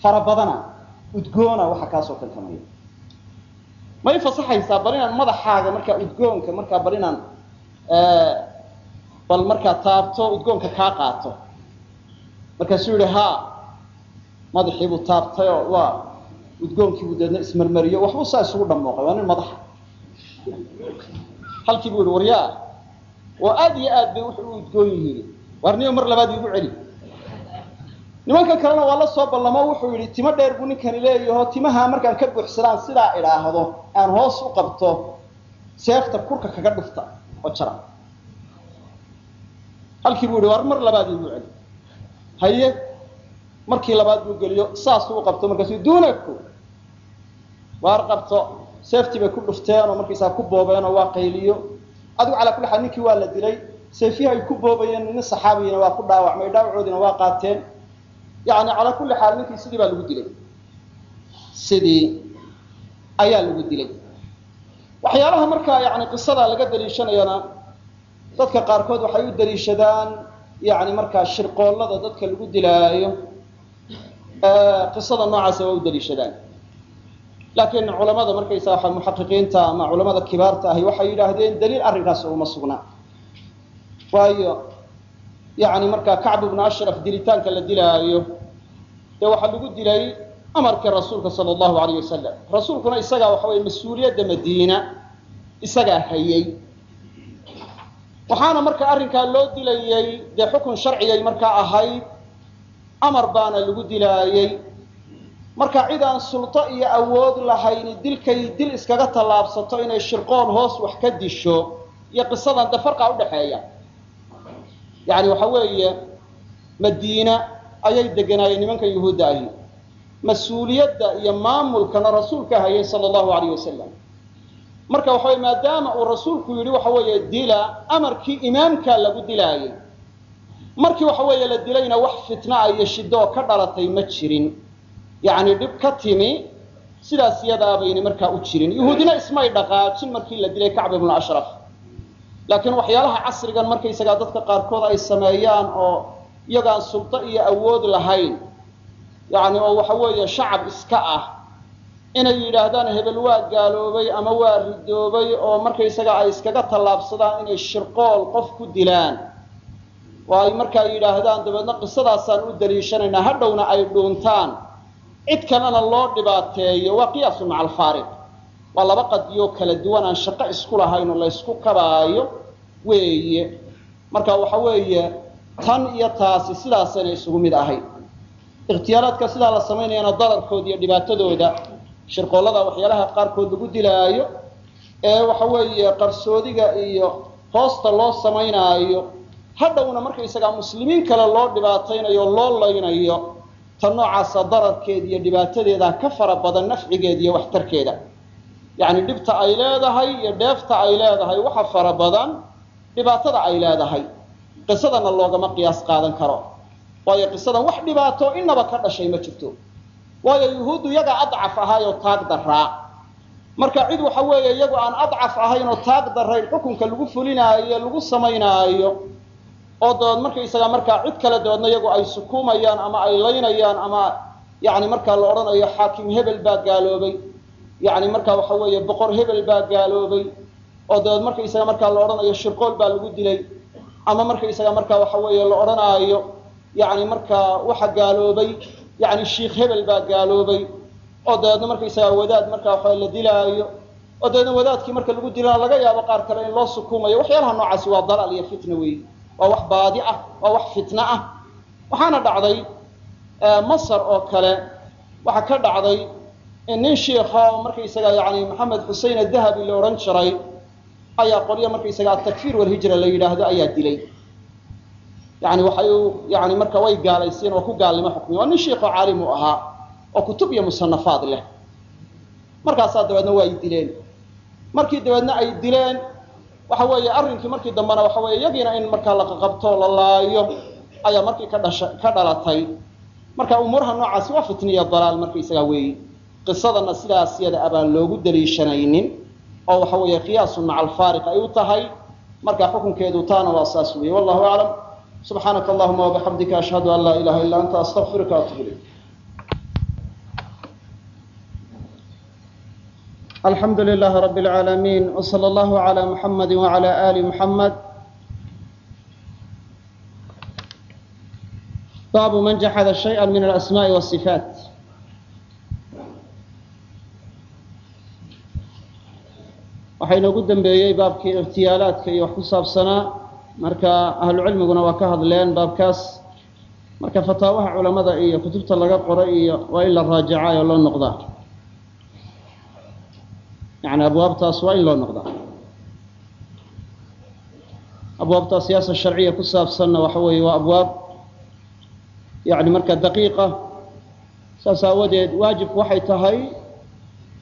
Fara badana udgoona waxaa kaasoo kankamaya. Ma i fasaxaysaa bal inaan madaxaaga markaa udgoonka markaa bal inaan bal markaa taabto udgoonka kaa qaato. Markaasuu yihi ha madaxiibuu taabtay oo waa udgoonkiibuu deedna ismarmariyo. Waxbuu saa isugu dhamooqay waa nin madaxa. Halkii buu yihi waryaa oo aad iyo aad bay wuxuu u udgoon yihiin. Warniyo mar labaad iigu celi. Nimankan kalena waa la soo ballamo wuxuu yidhi timo dheer buu ninkani leeyaho timaha markaan ka buuxsadaan sidaa idhaahdo aan hoos u qabto seefta kurka kaga dhufta oo jara. Halkii buu yihi war mar labaad iigu celi. Haye markii labaad buu geliyo saasuu u qabto markaasu duunaku. Waar qabto seeftii bay ku dhufteen oo markaysaa ku boobeen oo waa qayliyo. Adigu calaa kulli xaal ninkii waa la dilay seefihii ay ku boobayeen nin saxaabiyina waa ku dhaawacmay dhaawacoodiina waa qaateen. Yani calaa kulli xaal ninkii sidii baa lagu dilay. Sidii ayaa lagu dilay waxyaalaha markaa yani qisada laga daliishanayana dadka qaarkood waxay u daliishadaan yani markaa shirqoollada dadka lagu dilaayo. Qisada noocaasa waa u daliishadaan. Laakiin culamada markaysa waa muxaqiqiinta ama culamada kibaarta ahi waxay yidhaahdeen daliil arrinkaas uma sugnaa waayo yani markaa kacb ibnu ashraf dilitaanka la dilaayo dee waxaa lagu dilay amarkii rasuulka sala allahu alayh wasalam rasuulkuna isagaa waxa weye mas'uuliyadda madiina isagaa hayay. Waxaana marka arrinkaa loo dilayey dee xukun sharcigay markaa ahayd amar baana lagu dilaayey marka cid aan sulto iyo awood lahayni dilkay dil iskaga tallaabsato inay shirqool hoos wax ka disho iyo qisadan dee farqa udhaxeeya yani waxa weeye madiina ayay deganaayeen nimanka yuhuudda ahi mas'uuliyadda iyo maamulkana rasuulka hayay sala allahu alayh wasalam marka waxa weye maadaama uu rasuulku yidhi waxa weeye dila amarkii imaamkaa lagu dilaayay. Markii waxa weeye la dilayna wax fitna iyo shidoo ka dhalatay ma jirin. Yacni dhib ka timi sidaas iyadaa bayna markaa u jirin. Yuhuudina ismay dhaqaajin markii la dilay kacb ibnu ashraf laakiin waxyaalaha casrigan markaysagaa dadka qaarkood ay sameeyaan oo iyagaan sulto iyo awood lahayn yani oo waxa weeye shacab iska ah. Inay yidhaahdaan hebel waa gaaloobay ama waa ridoobay oo markaysaga ay iskaga tallaabsadaan inay shirqool qof ku dilaan. Oo ay markaa yidhaahdaan dabeedna qisadaasaan u daliishanaynaa hadhowna ay dhuuntaan. Cid kalena loo dhibaateeyo waa qiyaasun maca alfaariq. Waa laba qadiyoo kala duwan aan shaqo isku lahayn oo laysku kabaayo weeye. Marka waxa weeye tan iyo taasi sidaasayna isugu mid ahayd ikhtiyaaraadka sidaa la samaynayana dararkooda iyo dhibaatadooda shirqoollada waxyaalaha qaarkood lagu dilaayo ee waxa weeye qarsoodiga iyo hoosta loo samaynaayo hadhowna markaysagaa muslimiin kale loo dhibaataynayo loo laynayo ta noocaasa dararkeeda iyo dhibaatadeeda ka fara badan nafcigeeda iyo waxtarkeeda. Yacni dhibta ay leedahay iyo dheefta ay leedahay waxa fara badan dhibaatada ay leedahay qisadana loogama qiyaas qaadan karo waayo qisadan wax dhibaato inaba ka dhashay ma jirto. Waayo yuhuuddu iyaga adcaf ahaayoo taag daraa marka cid waxa weeye iyagu aan adcaf ahayn oo taag darayn xukunka lagu fulinaayo lagu samaynaayo oo dabeed markaysaga markaa cid kale dabeedna iyagu ay sukuumayaan ama ay laynayaan ama yani markaa la odhanayo xaakim hebel baa gaaloobay. Yani markaa waxa weeye boqor hebel baa gaaloobay. Oo dabeed markaysaga markaa la odhanayo shirqool baa lagu dilay. Ama markaysaga markaa waxa weeye la odhanaayo yani markaa waxa gaaloobay yani shiikh hebel baa gaaloobay oo dabeedna markaysaga wadaad markaa waxa la dilaayo oo dabeedna wadaadkii marka lagu dilana laga yaabo qaar kale in loo sukuumayo. Waxyaalaha noocaasi waa dalaal iyo fitna weey. Waa wax baadi ah waa wax fitna ah. Waxaana dhacday masar oo kale waxaa ka dhacday in nin shiikha oo markaysaga yani maxamed xusein adahabi la odhan jiray ayaa qolyo markaysaga atakfiir walhijra la yidhaahdo ayaa dilay yani waxay yani marka way gaalayseen oo ku gaalnimo xukmiy waa nin shiikoo caalim u ahaa oo kutub iyo musanafaad leh. Markaasaa dabeedna waa ay dileen. Markii dabeedna ay dileen waxa weeye arrinkii markii dambena waxa weye iyagiina in markaa la qaqabto la laayo ayaa markii ka dhasha ka dhalatay. Marka umuuraha noocaasi waa fitniya dalaal markaysagaa weeyi. Qisadana sidaas yada abaan loogu daliishanaynin oo waxa weeye qiyaasun maca alfaariq ay u tahay. Marka xukunkeedu taana waa saas weeye wallahu aclam subxaanaka allahuma wabixamdika ashhadu an laa ilaha illa anta astaqfiruka atub ilayk. Alxamdu lilahi rabi اlcaalamiin wslى allahu la muxamadi wala ali muxamed baabu man jaxada shaya min alasmaai wasifaat waxaynaogu dembeeyey baabkii ikhtiyaalaadka iyo wax ku saabsanaa marka ahlucilmiguna waa ka hadleen baabkaas. Marka fataawaha culamada iyo kutubta laga qoray iyo waa in la raajacaa oo loo noqdaa. Yani abwaabtaas waa in loo noqdaa. Abwaabta siyaasa sharciya ku saabsanna waxa weeye waa abwaab. Yani marka daqiiqa saas aawadeed waajibku waxay tahay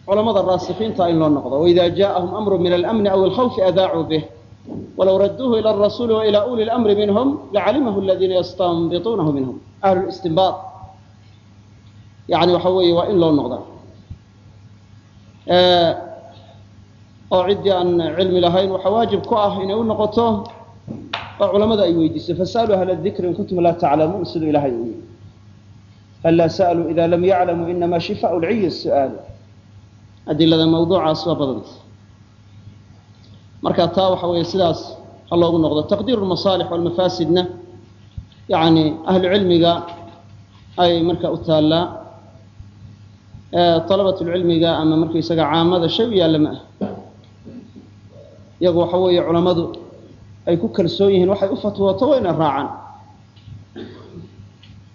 culamada raasikiinta in loo noqdo. Waida jaaءahum amru min alamni aw alkhawfi adaacuu bih walow raduuhu ilى الrasuuli wailى uli اlamri minhm lacalimahu aladiina yastanbituunahu minhum ahlu listinbaad yani waxa weeye waa in loo noqdaa oo ciddii aan cilmi lahayn waxaa waajib ku ah inay u noqoto oo culamada ay weydiiso fasaluu ahla dikri in kuntum laa taclamuun siduu ilahay u yii hallaa sa'luu ida lam yaclamuu inama shifaa lciyi su'aalu adilada mawduucaas waa badanta marka taa waxa weeye sidaas ha loogu noqdo. Taqdiiru lmasaalix walmafaasidna yani ahlu ay marka u taallaa alabat lcilmiga ama markaysaga caamada shay u yaalla ma ah iyagu waxa weeye culammadu ay ku kalsoon yihiin waxay u fatwooto waa inay raacaan.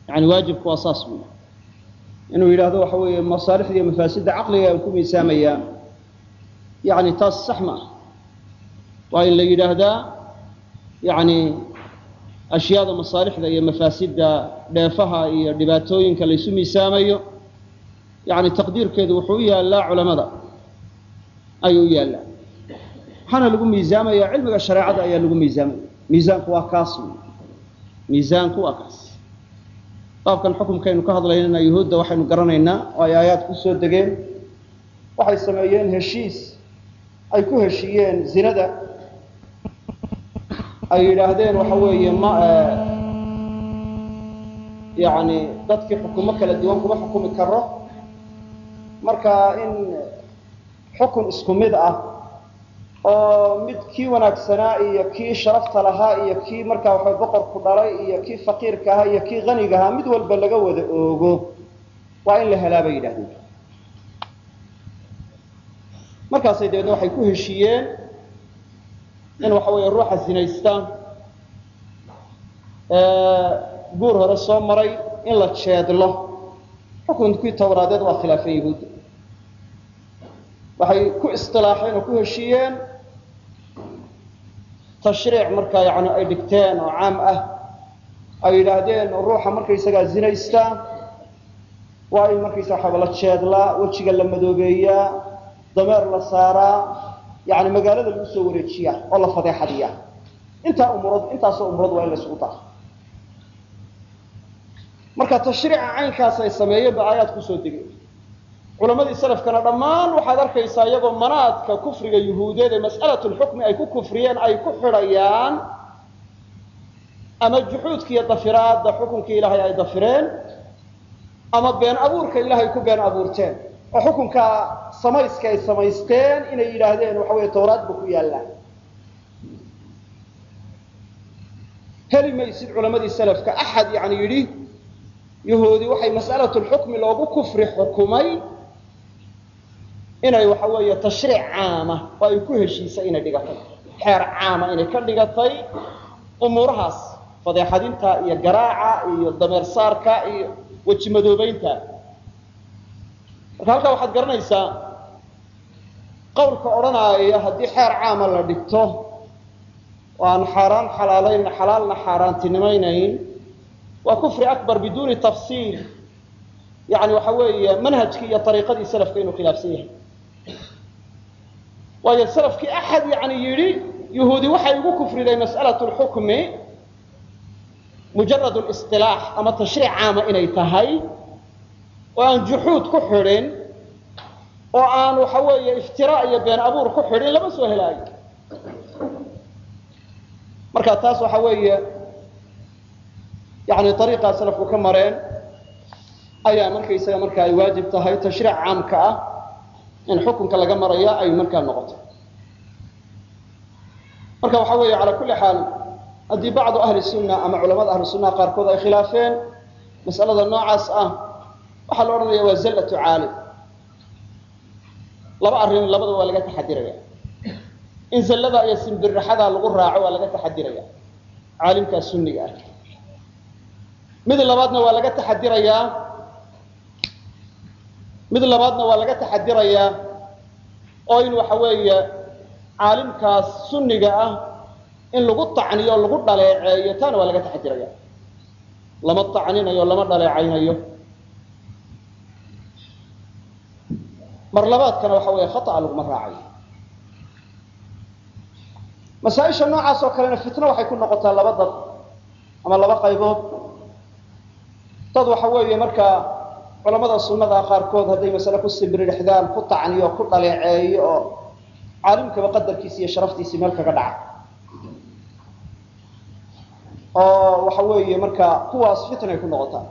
Yani waajibku waa saas wey inuu yidhaahdo waxa weeye masaalixda iyo mafaasidda caqliga aan ku miisaamayaa yani taas sax ma ah waa in la yidhaahdaa yani ashyaada masaalixda iyo mafaasidda dheefaha iyo dhibaatooyinka laysu miisaamayo yani taqdiirkeedu wuxuu u yaallaa culamada. Ayuu u yaallaa. Waxaana lagu miisaamaya cilmiga shareecada ayaa lagu miisaamaya miisaanku waa kaas. Miisaanku waa kaas. Baabkan xukumkaynu ka hadlaynana yuhuudda waxaynu garanaynaa oo ay aayaad ku soo degeen. Waxay sameeyeen heshiis. Ay ku heshiiyeen zinada ay yidhaahdeen waxa weeye ma yani dadkii xukumo kala duwan kuma xukumi karo marka in xukun isku mid ah oo mid kii wanaagsanaa iyo kii sharafta lahaa iyo kii markaa waxa boqorku dhalay iyo kii faqiirka ahaa iyo kii qaniga ahaa mid walba laga wada oogo. Waa in la helaa bay yidhahdeen markaasay dabeedna waxay ku heshiiyeen in waxa weeye ruuxa sinaysta guur hore soo maray in la jeedlo. Xukunkii tawraadeed waa khilaafeen yahuudda waxay ku isilaaxeen oo ku heshiiyeen tashriic markaa yani ay dhigteen oo caam ah. Ay yidhaahdeen ruuxa markaysagaa zinaysta waa in markaysa waxaaba la jeedlaa wejiga la madoobeeyaa dameer la saaraa yani magaalada lagu soo wareejiyaa oo la fadeexadiyaa intaa umurood intaasoo umurood waa in la isugu dara marka tashriica caynkaas ay sameeyeen ba aayaad ku soo degay culamadii salafkana dhammaan waxaad arkaysaa iyagoo manaadka kufriga yuhuudeed ee mas'alatu lxukmi ay ku kufriyeen ay ku xidhayaan ama juxuudka iyo dafiraadda xukunkii ilaahay ay dafireen ama been abuurka ilaahay ku been abuurteen oo xukunka samayska ay samaysteen inay yidhaahdeen waxa weeye tawraad buu ku yaallaa. Heli maysid culamadii salafka. Axad yani yidhi yahuudi waxay mas'alatu lxukmi loogu kufri xukumay inay waxa weeye tashriic caama oo ay ku heshiisay inay dhigatay. Xeer caama inay ka dhigatay umuurahaas fadeexadinta iyo garaaca iyo dameer saarka iyo weji madoobeynta marka halkaa waxaad garanaysaa qawlka odhanaaya haddii xeer caama la dhigto aan xaaraan xalaalayn xalaalna xaaraantinimaynayn. Waa kufri akbar biduuni tafsiil. Yani waxa weeye manhajkii iyo ariiqadii salafka inuu khilaafsan yahay. Waayo salafkii axad yani yidhi yahuudi waxay ugu kufriday mas'alatu lxukmi mujarad lisilaax ama tashriic caama inay tahay oo aan juxuud ku xidhin oo aan waxa weeye iftiraa iyo been abuur ku xidhin lama soo helaayo. Marka taas waxa weeye yani ariiqaa salafku ka mareen ayaa markaysaga marka ay waajib tahay tashriic caamka ah in xukunka laga maraya ay markaa noqoto. Marka waxa weeye calaa kulli xaal haddii bacdu ahli sunna ama culamada ahli sunnaha qaarkood ay khilaafeen mas'alada noocaas ah waxaa la odhanaya waa zallatu caalim. Laba arrin labadaba waa laga taxadiraya in zallada iyo simbirraxada lagu raaco waa laga taxadiraya caalimkaa sunniga ah. Mid labaadna waa laga taxadirayaa. Mid labaadna waa laga taxadirayaa. Oo in waxa weeye caalimkaas sunniga ah in lagu tacniyo lagu dhaleeceeyo taana waa laga taxadiraya lama tacninayo lama dhaleecaynayo mar labaadkana waxa weeye khata'a laguma raacayo. Masaaisha noocaas oo kalena fitno waxay ku noqotaa laba dad ama laba qaybood. Dad waxa weeye markaa culamada sunnada qaarkood hadday masale ku sibiririxdaan ku tacniyo ku dhaleeceeyo oo caalimkaba qadarkiisi iyo sharaftiisii meel kaga dhaca. Oo waxa weeye markaa kuwaas fitnay ku noqotaa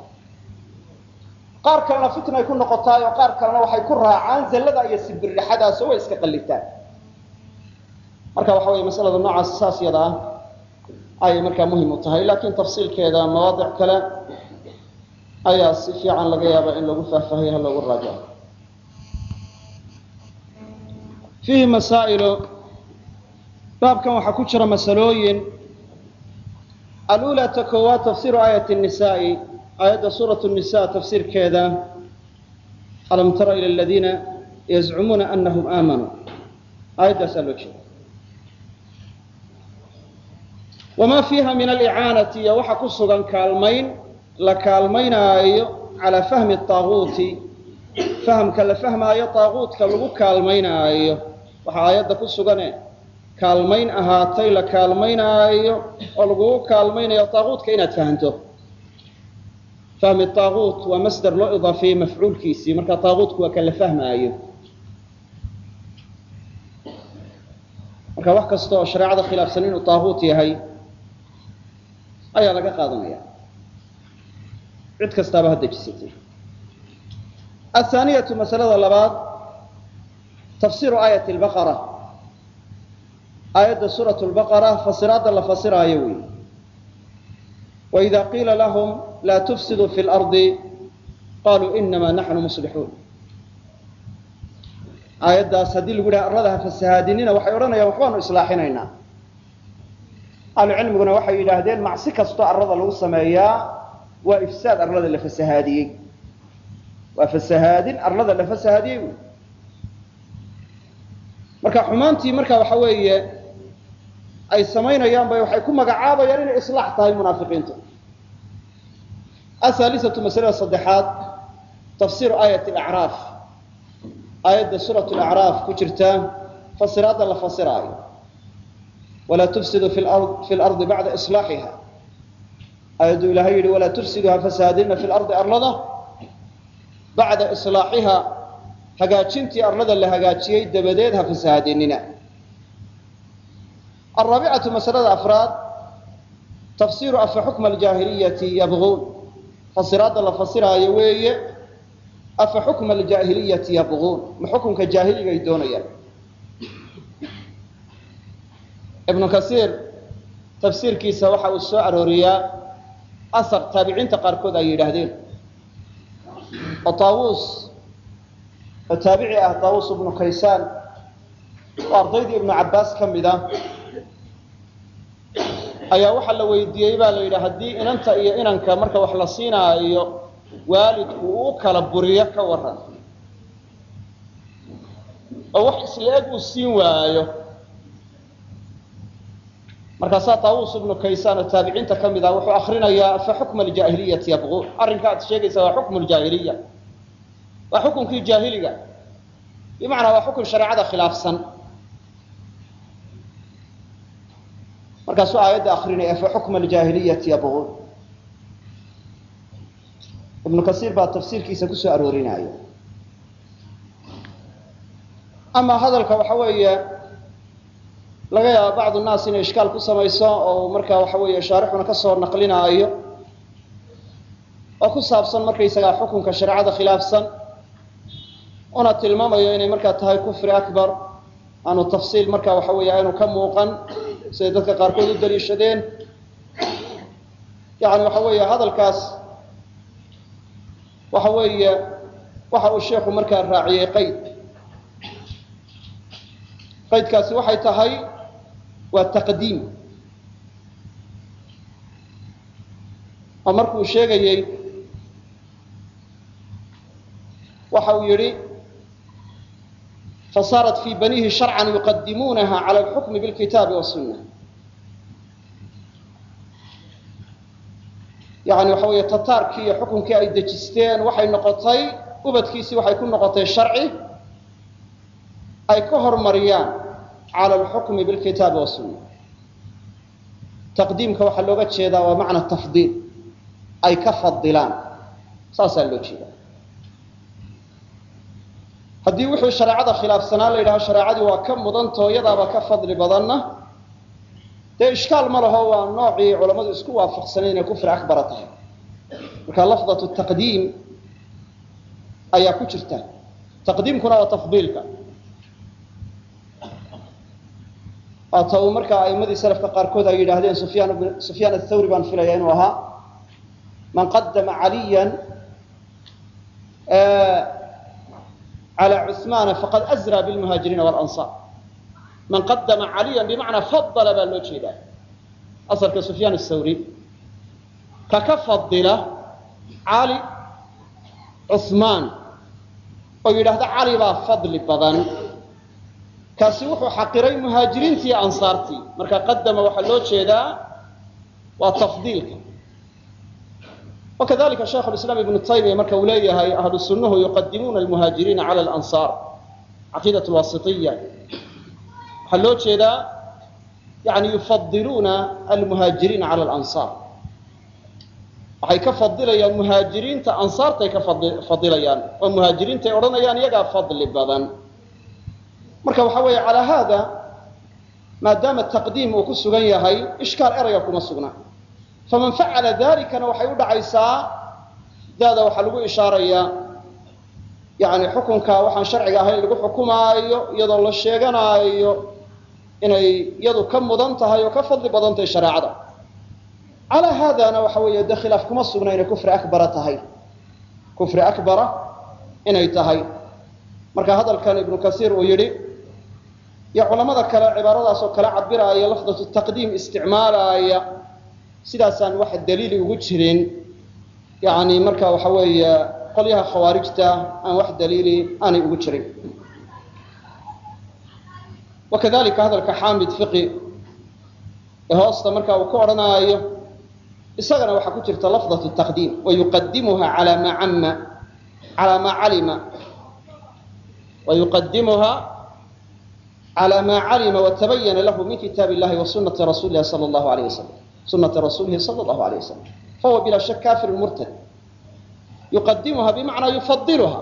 qaar kalena fitnay ku noqotaay oo qaar kalena waxay ku raacaan zallada iyo sibiririxadaasoo way iska qallitaan marka waxa weeye masalada noocaas saas ah ayay markaa muhiim u tahay laakiin tafsiilkeeda mawaadic kale ayaa si fiican laga yaaba in lagu faahfaahiyo loogu raajaco fiihi masaa'ilu baabkan waxaa ku jira masalooyin. Alula ta koowaad tafsiiru aayati nisaai aayadda suuratu nisa tafsiirkeeda alam tara ila aladiina yazcumuuna anahum aamanuu aayaddaasaa loo jeeda wamaa fiiha min alicaanati iyo waxa ku sugan kaalmayn la kaalmaynaayo calaa fahmi aaguuti fahamka la fahmaayo aaguutka lagu kaalmaynaayo. Waxaa aayadda ku sugane kaalmayn ahaatay la kaalmaynaayo oo lagugu kaalmaynayo aaguutka inaad fahanto fahmi aaguut waa masder loo idaafeeyey mafcuulkiisii marka aaguutku waa ka fahmaayo marka wax kasta oo shareecada khilaafsan inuu aaguut yahay ayaa laga qaadanaya cid kastaaba ha dejisatay athaaniyatu masalada labaad tafsiru aayati lbaqara aayadda suuratu lbaqara fasiraadda la fasiraayo wey waida qiila lahum laa tufsiduu fi lardi qaluu inama naxnu muslixuun aayaddaas haddii lagu yidhaha arlada ha fasahaadinina waxay odhanayaan waxbaanu islaaxinaynaa ahlu cilmiguna waxay yidhaahdeen macsi kastoo arlada lagu sameeyaa waa ifsaad arlada la fasahaadiyey waa fasahaadin arlada la fasahaadiyey marka xumaantii marka waxa weeye ay samaynayaan bay waxay ku magacaabayaan inay islaax tahay munaafiqiinta ahaalisatu masalada saddexaad tafsiiru aayat alacraaf aayadda suurat alacraaf ku jirta fasiraadda la fasiraayo. Walaa tufsidu fi lardi bacda islaaxiha. Aayaddu ilaahay yidhi walaa tufsidu ha fasahaadina fi lardi arlada bacda islaaxiha. Hagaajintii arlada la hagaajiyey dabadeed ha fasahaadinina araabicatu masalada afraad tafsiiru afa xukma aljaahiliyati yabquun fasiraadda la fasiraayo weeye afa xukma aljaahiliyati yabquun ma xukunka jaahiligay doonayaan ibnu kasiir tafsiirkiisa waxa uu soo arooriyaa asar taabiciinta qaarkood ay yidhaahdeen oo taawuus oo taabici ah taawuus ibnu kaysaan oo ardaydii ibnu cabbaas ka mid a ayaa waxaa la weydiiyey baa la yidhi haddii inanta iyo inanka marka wax la siinaayo waalidku uu kala buriyo ka waran oo wax isla eg uu siin waayo. Markaasaa taawuus ibnu kaysaan oo taabiciinta ka mid ah wuxuu akrinayaa fa xukma aljaahiliyati yabquun arrinka aad sheegaysaa waa xukmu ljaahiliya waa xukunkii jaahiliga. Bimacnaa waa xukun shareecada khilaafsan markaasuu aayadda akrinaya fa xukma aljaahiliyati yabquun ibnu kasiir baa tafsiirkiisa ku soo aroorinaya ama hadalka waxa weeye laga yaaba bacdu nnaas inay ishkaal ku samayso oo markaa waxa weeye shaarixuna ka soo naqlinaayo oo ku saabsan markaysagaa xukunka shareecada khilaafsan una tilmaamayo inay markaa tahay kufri akbar aanu tafsiil marka waxa weeye aanu ka muuqan siday dadka qaarkood u daliishadeen. Yani waxa weeye hadalkaas waxa weeye waxa uu sheikhu markaa raaciyey qayd. Qaydkaasi waxay tahay waa taqdiim. Oo markuu sheegayey waxa uu yihi fasaarat fi banihi sharcan yuqadimuunaha cala alxukmi bilkitaabi wasunna yani waxa weeye tataarkii iyo xukunkii ay dejisteen waxay noqotay ubadkiisii waxay ku noqotay sharci ay ka hormariyaan cala alxukmi bilkitaabi wasunna taqdiimka waxaa looga jeedaa waa macna tafdiil ay ka fadilaan saasaa loo jeeda haddii wuxuu shareecada khilaafsanaa la yidhaho shareecadii waa ka mudantao iyadaaba ka fadli badanna. Dee ishkaal ma laho waa noocii culammadu isku waafaqsanay inay kufri akbara tahay. Marka lafdatu taqdiim ayaa ku jirta. Taqdiimkuna waa tafdiilka. Waata uu markaa aimadii salafka qaarkood ay yidhaahdeen sufyaan athawri baan filaya inuu ahaa man qadama caliyan على cثman faqad أزrى bالmhاaجiriina والأnصاr man qadama عaliya bmacnaa fadla baa loo jeedaa asalka sufyaan الthawri ka ka fadila cali cuثmaan oo yidhaahda cali baa fadli badan kaasi wuxuu xaqiray muhaajiriintii ansaartii marka qadama waxaa loo jeedaa waa tafdiilka وkadalika shaikh اiسlاm iبnu taymiya marka uu leeyahay ahlu sunuhu yuqadimuuna اlmuhaajiriina calى اlanصaar caqiidaة اlwasiطiya waxaa loo jeedaa yani yufadiluuna almuhaajiriina calى اlanصaar waxay ka fadilayaan muhaajiriinta ansaartay ka fadilayaan oo muhaajiriintay odhanayaan iyagaa fadli badan marka waxa weeye calaa haada maadaama taqdiim uu ku sugan yahay ishkaal erayga kuma sugna faman facala dalikana waxay u dhacaysaa daada waxaa lagu ishaarayaa yani xukunka waxaan sharciga ahayn lagu xukumaayo iyadoo la sheeganaayo inay iyadu ka mudan tahay oo ka fadli badan shareecada calaa haadana waxa weeye de khilaaf kuma sugna inay kufri akbara tahay. Kufri akbara inay tahay. Marka hadalkan ibnu kasiir uu yidhi iyo culamada kale cibaaradaas oo kale cabiraaya lafdatu taqdiim isticmaalaaya sidaasaan waxa daliil ugu jirin yani marka waxa weeye qolyaha khawaarijta aan wax daliili aanay ugu jirin. Wakadalika hadalka xaamid fiqi ee hoosta marka uu ka odhanaayo isagana waxaa ku jirta lafdatu taqdiim wayuqadimuha ala maa ama calaa maa calima. Wayuqadimuha calaa maa calima watabayana lahu min kitaabi illahi wa sunati rasuuli sala allahu alayh wasalam sunati rasuulihi salى اllahu alayh wasalam fahuwa bila shak kafir murtad. Yuqadimuha bimacnaa yufadiluha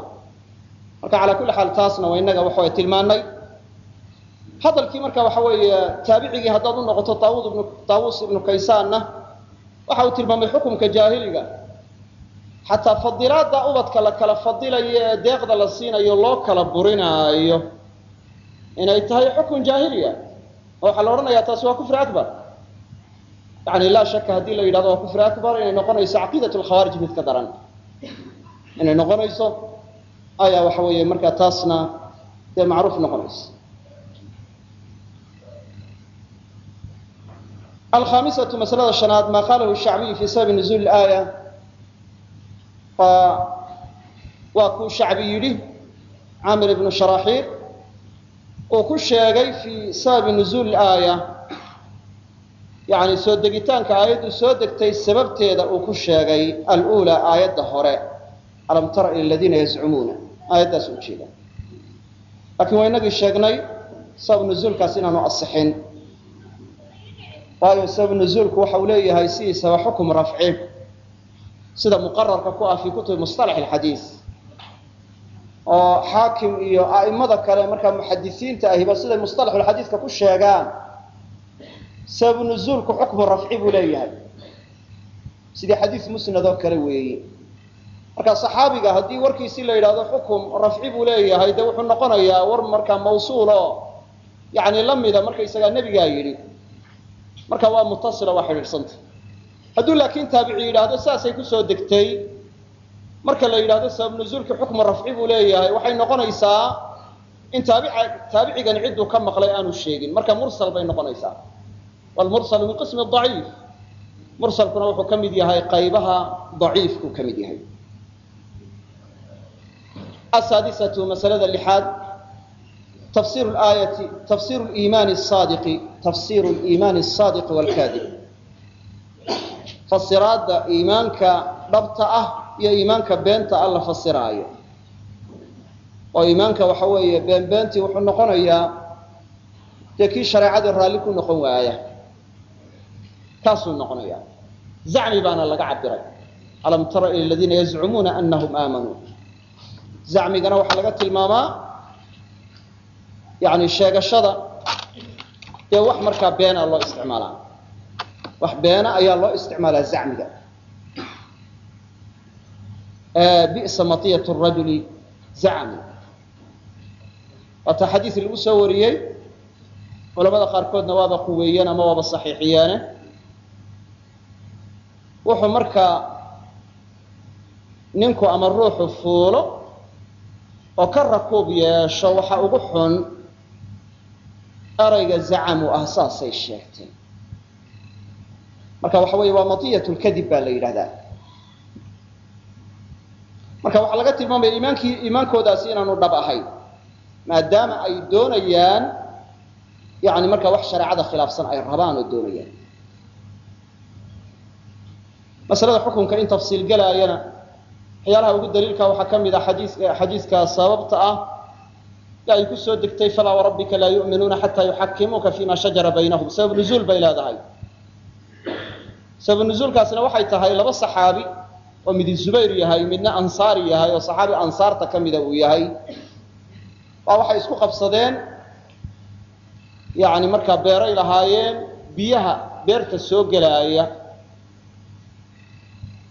marka calaa kulli xaal taasna waa inaga waxa way tilmaanay hadalkii marka waxa weeye taabicigii haddaad u noqoto daawus ibnu kaysaanna waxa uu tilmaamay xukumka jaahiliga. Xataa fadilaada ubadka la kala fadilayo ee deeqda la siinayo loo kala burinaayo. Inay tahay xukun jaahiliya. Oo waxaa la odhanayaa taasi waa kufri akbar yani laa shaka haddii la yidhahdo waa kufri akbar inay noqonayso caqiidat lkhawaarij mid ka daran. Inay noqonayso ayaa waxa weeye markaa taasna dee macruuf noqonaysa alkhamisatu masalada shanaad ma qalahu shacbiyu fi sababi nuzuuli aaya waa kuu shacbi yidhi camir ibnu sharaxiir uu ku sheegay fii sababi nuzuuli aaya yani soo degitaanka aayaddu soo degtay sababteeda uu ku sheegay alula aayadda hore. Alam tara ila ladiina yazcumuuna. Aayaddaas ujeeda laakiin waa inagii sheegnay sabab nuzuulkaas inaanu asixin. Waayo sabab nuzuulku waxa uu leeyahay sidiisaba xukum rafci. Sida muqararka ku ah fii kutubi musطalax alxadiid oo xaakim iyo a'imada kale markaa muxadisiinta ahiba siday musطalaxulxadiidka ku sheegaan sababu nuzuulku xukmu rafci buu leeyahay. Sidii xadiis musnad oo kale weeye. Marka saxaabiga haddii warkiisii la yidhahdo xukum rafci buu leeyahay dee wuxuu noqonayaa war markaa mawsuul oo yani la mida markaysagaa nebigaa yidhi. Marka waa mutasila waa xidhiidhsanta. Hadduu laakiin taabici yidhaahdo saasay ku soo degtay. Marka la yidhahdo sabab nuzuulki xukmu rafci buu leeyahay waxay noqonaysaa in taabicigan cidduu ka maqlay aanu sheegin. Marka mursal bay noqonaysaa wlmursalu min qismi daciif mursalkuna wuxuu ka mid yahay qaybaha daciifku ka mid yahay asaadisatu masalada lixaad tafsir aayati tafsir iimaani saadiqi tafsir liimaani asaadiqi walkaadib fasiraadda iimaanka dhabta ah iyo iimaanka beenta ah la fasiraayo oo iimaanka waxa weeye been beentii wuxuu noqonayaa dee kii shareecadii raalli ku noqon waaya kaasuu noqonaya zacmi baana laga cabiray alam tara ila ladiina yazcumuuna anahum aamanuu zacmigana waxaa laga tilmaamaa yani sheegashada dee wax markaa beena loo isticmaalaa wax beena ayaa loo isticmaalaa zacmiga bisa matiyat rajuli zacmi waata xadiis lagu soo wariyey culamada qaarkoodna waaba quweeyeen ama waaba saxiixiyeene wuxuu markaa ninku ama ruuxu fuulo oo ka rakuub yeesho waxa ugu xun erayga zacamu ah saasay sheegteen. Marka waxa weeye waa matiyat lkadib baa la yidhahdaa. Marka waxaa laga tilmaamaya iimaankii iimaankoodaasi inaanu dhab ahayn maadaama ay doonayaan yani markaa wax shareecada khilaafsan ay rabaan oo doonayaan masalada xukunka in tafsiil gelaayana waxyaalaha ugu daliilka waxaa ka mid a xadii xadiidka sababta ah ay ku degtay falaa warabbika laa yu'minuuna xataa yuxakimuuka fima shajara baynahum. Sabab nuzuul bay leedahay. Sabab nuzuulkaasina waxay tahay laba saxaabi oo midi zubayr yahay midna ansaari yahay oo saxaabi ansaarta ka mida uu yahay. Waa waxay isku qabsadeen yani markaa beeray lahaayeen biyaha beerta soo gelaaya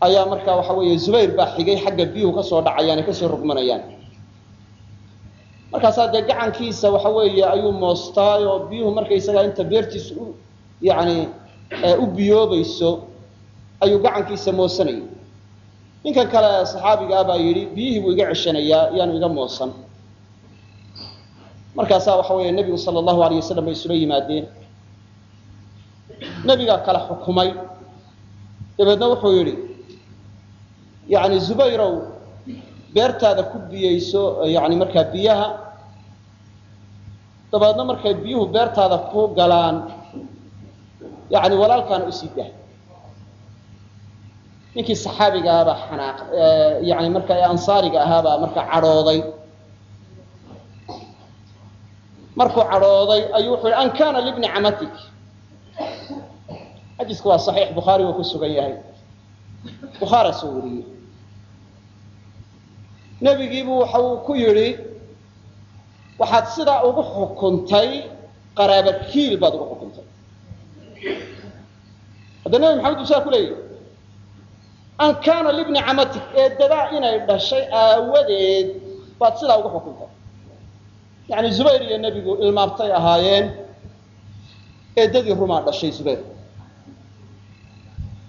ayaa markaa waxa weeye zubayr baa xigay xagga biyuhu ka soo dhacayaan ay ka soo rogmanayaan markaasaa dee gacankiisa waxa weeye ayuu moostaay oo biyuhu markaysagaa inta beertiisa u yani u biyoobayso ayuu gacankiisa moosanayay. Ninkan kale saxaabigaa baa yidhi biyihii buu iga ceshanayaa yaanu iga moosan. Markaasaa waxa weeye nebigu sala allahu alayh wasalam bay isula yimaadeen. Nebigaa kala xukumay. Dabeedna wuxuu yidhi yani zubayrow beertaada ku biyeyso yani markaa biyaha dabeedna markay biyuhu beertaada ku galaan yani walaalkaana u sii dah ninkii saxaabiga ahaabaa xanaaq yani marka ee ansaariga ahaabaa marka cadhooday. Markuu cadhooday ayuu wuxuu yihi an kana libni camatik. Xadiisku waa saxiix bukhaari uu ku sugan yahay. Bukhaara wariyey nebigiibu waxa uu ku yidhi waxaad sidaa ugu xukuntay qaraaba kiil baad ugu xukuntay. Hadda nebi maxamed uu saa ku leeyahy an kaana libni camatik eedadaa inay dhashay aawadeed baad sidaa ugu xukuntay. Yani zubayr iyo nebigu ilmaabtay ahaayeen eedadii rumaa dhashay zubayr.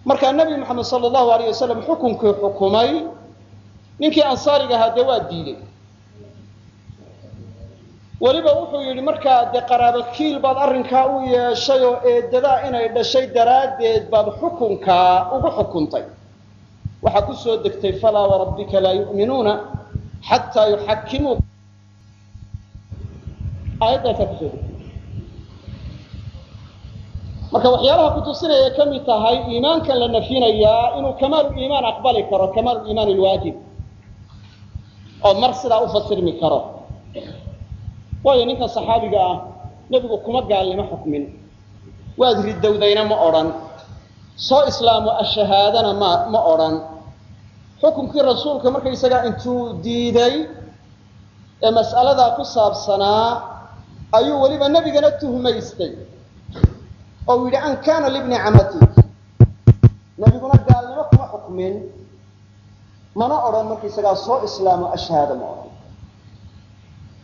Markaa nebi moxamed sala allahu alayh wasalam xukunkii xukumay ninkii ansaariga ahaa dee waa diiday. Weliba wuxuu yidhi markaa dee qaraabo kiil baad arrinkaa u yeeshay oo eedadaa inay dhashay daraaddeed baad xukunkaa ugu xukuntay. Waxaa ku soo degtay falaa warabbika laa yu'minuuna xataa yuxakimuu aayaddaasaa ku soo degtay. Marka waxyaalaha kutusinaya ka mid tahay iimaankan la nafyinayaa inuu kamaalu iimaan aqbali karo kamaalu iimaan alwaajib oo mar sidaa u fasirmi karo. Waayo ninkan saxaabiga ah nebigu kuma gaalnimo xukmin. Waad ridowdayna ma odhan. Soo islaamo ashahaadana ma ma odhan. Xukunkii rasuulka markaysagaa intuu diiday ee mas'aladaa ku saabsanaa ayuu weliba nebigana tuhmaystay. Oo uu yidhi an kana libni camati. Nebiguna gaalnimo kuma xukmin mana odhan markaysagaa soo islaamo ashahaada ma odhan.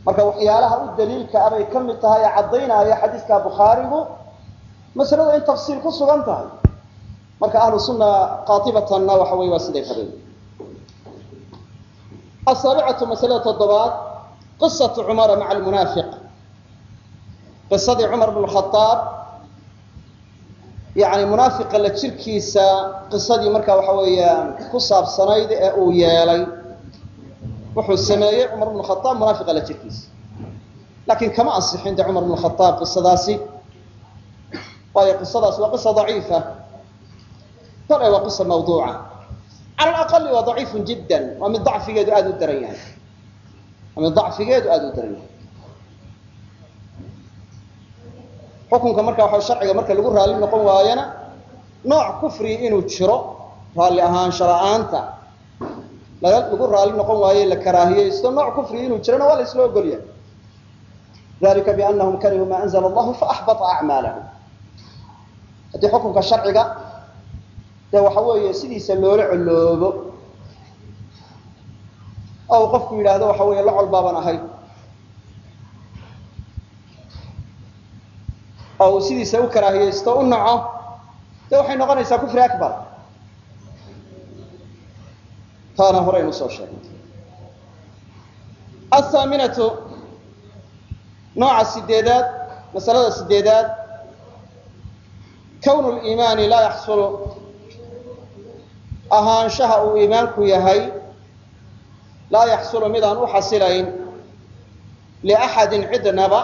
Marka waxyaalaha u daliilka abay ka mid tahay ee caddaynaya xadiiska bukhaarigu masalada in tafsiil ku sugan tahay. Marka ahlu sunna qaatibatanna waxa wey waa siday qabeen asaabicatu masalada toddobaad qisatu cumara maca almunaafiq. Qisadii cumar bn khaaab yani munaafiqa la jirkiisa qisadii marka waxa weeyaan ku saabsanayd ee uu yeelay wuxuu sameeyey cumar bn khaaab munaafiqa la jirkiisa. Laakiin kama ansixin de cumar bn khaaab qisadaasi? Waayo qisadaas waa qisa daciifa. Kale waa qisa mawduuca. Cala alaqali waa daciifun jiddan. Waa mid dacfigeedu aada u daran yahay. Waa mid dacfigeedu aada u daran yahay xukunka marka waxa sharciga marka lagu raalli noqon waayana nooc kufri inuu jiro raalli ahaansha la'aanta lagu raalli noqon waaye la karaahiyeysto nooc kufri inuu jirona waa la isla dalika bianahum karihuu maa anzla allahu faaxbata acmaalahum haddii xukunka sharciga dee waxa weeye sidiisa loola coloobo oo uu qofku yidhaahdo waxa weeye la col baaban ahay oo uu sidiisa u karaahiyeysto u naco dee waxay noqonaysaa kufri akbar. Taana horeynu soo sheegnay. Athaaminatu nooca sideedaad masalada sideedaad kownu liimaani laa yaxsulu ahaanshaha uu iimaanku yahay laa yaxsulu midaan u xasilayn liaxadin cidnaba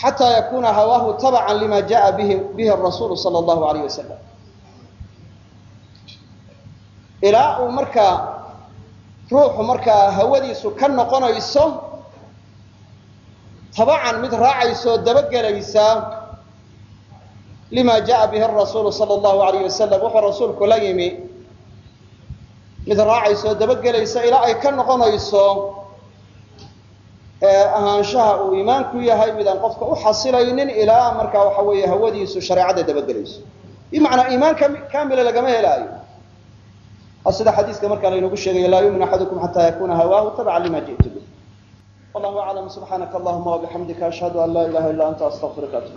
xataa yakuna hawaahu tabcan lima jaءa bihi rasuulu sala allahu alayh wasalam ilaa uu markaa ruuxu markaa hawadiisu ka noqonayso tabacan mid raacaysa oo dabagelaysa lima jaءa bihi rasuulu sala allahu alayh wasalam wuxuu rasuulku la yimi mid raacaysa oo dabagelaysa ilaa ay ka noqonayso ahaanshaha uu iimaanku yahay midaan qofka u xasilaynin ilaa markaa waxa weeye hawadiisu shareecadda dabagelayso. Bimacnaa iimaan kamila lagama helaayo. Sida xadiiska markaa laynagu sheegaya laa yumin axadukum xataa yakuna hawaahu tabcan lima ji'tu bih wallahu aclam subxaanaka allahuma wabixamdika ashhadu an laa ilaha illa anta astaqfiruka atub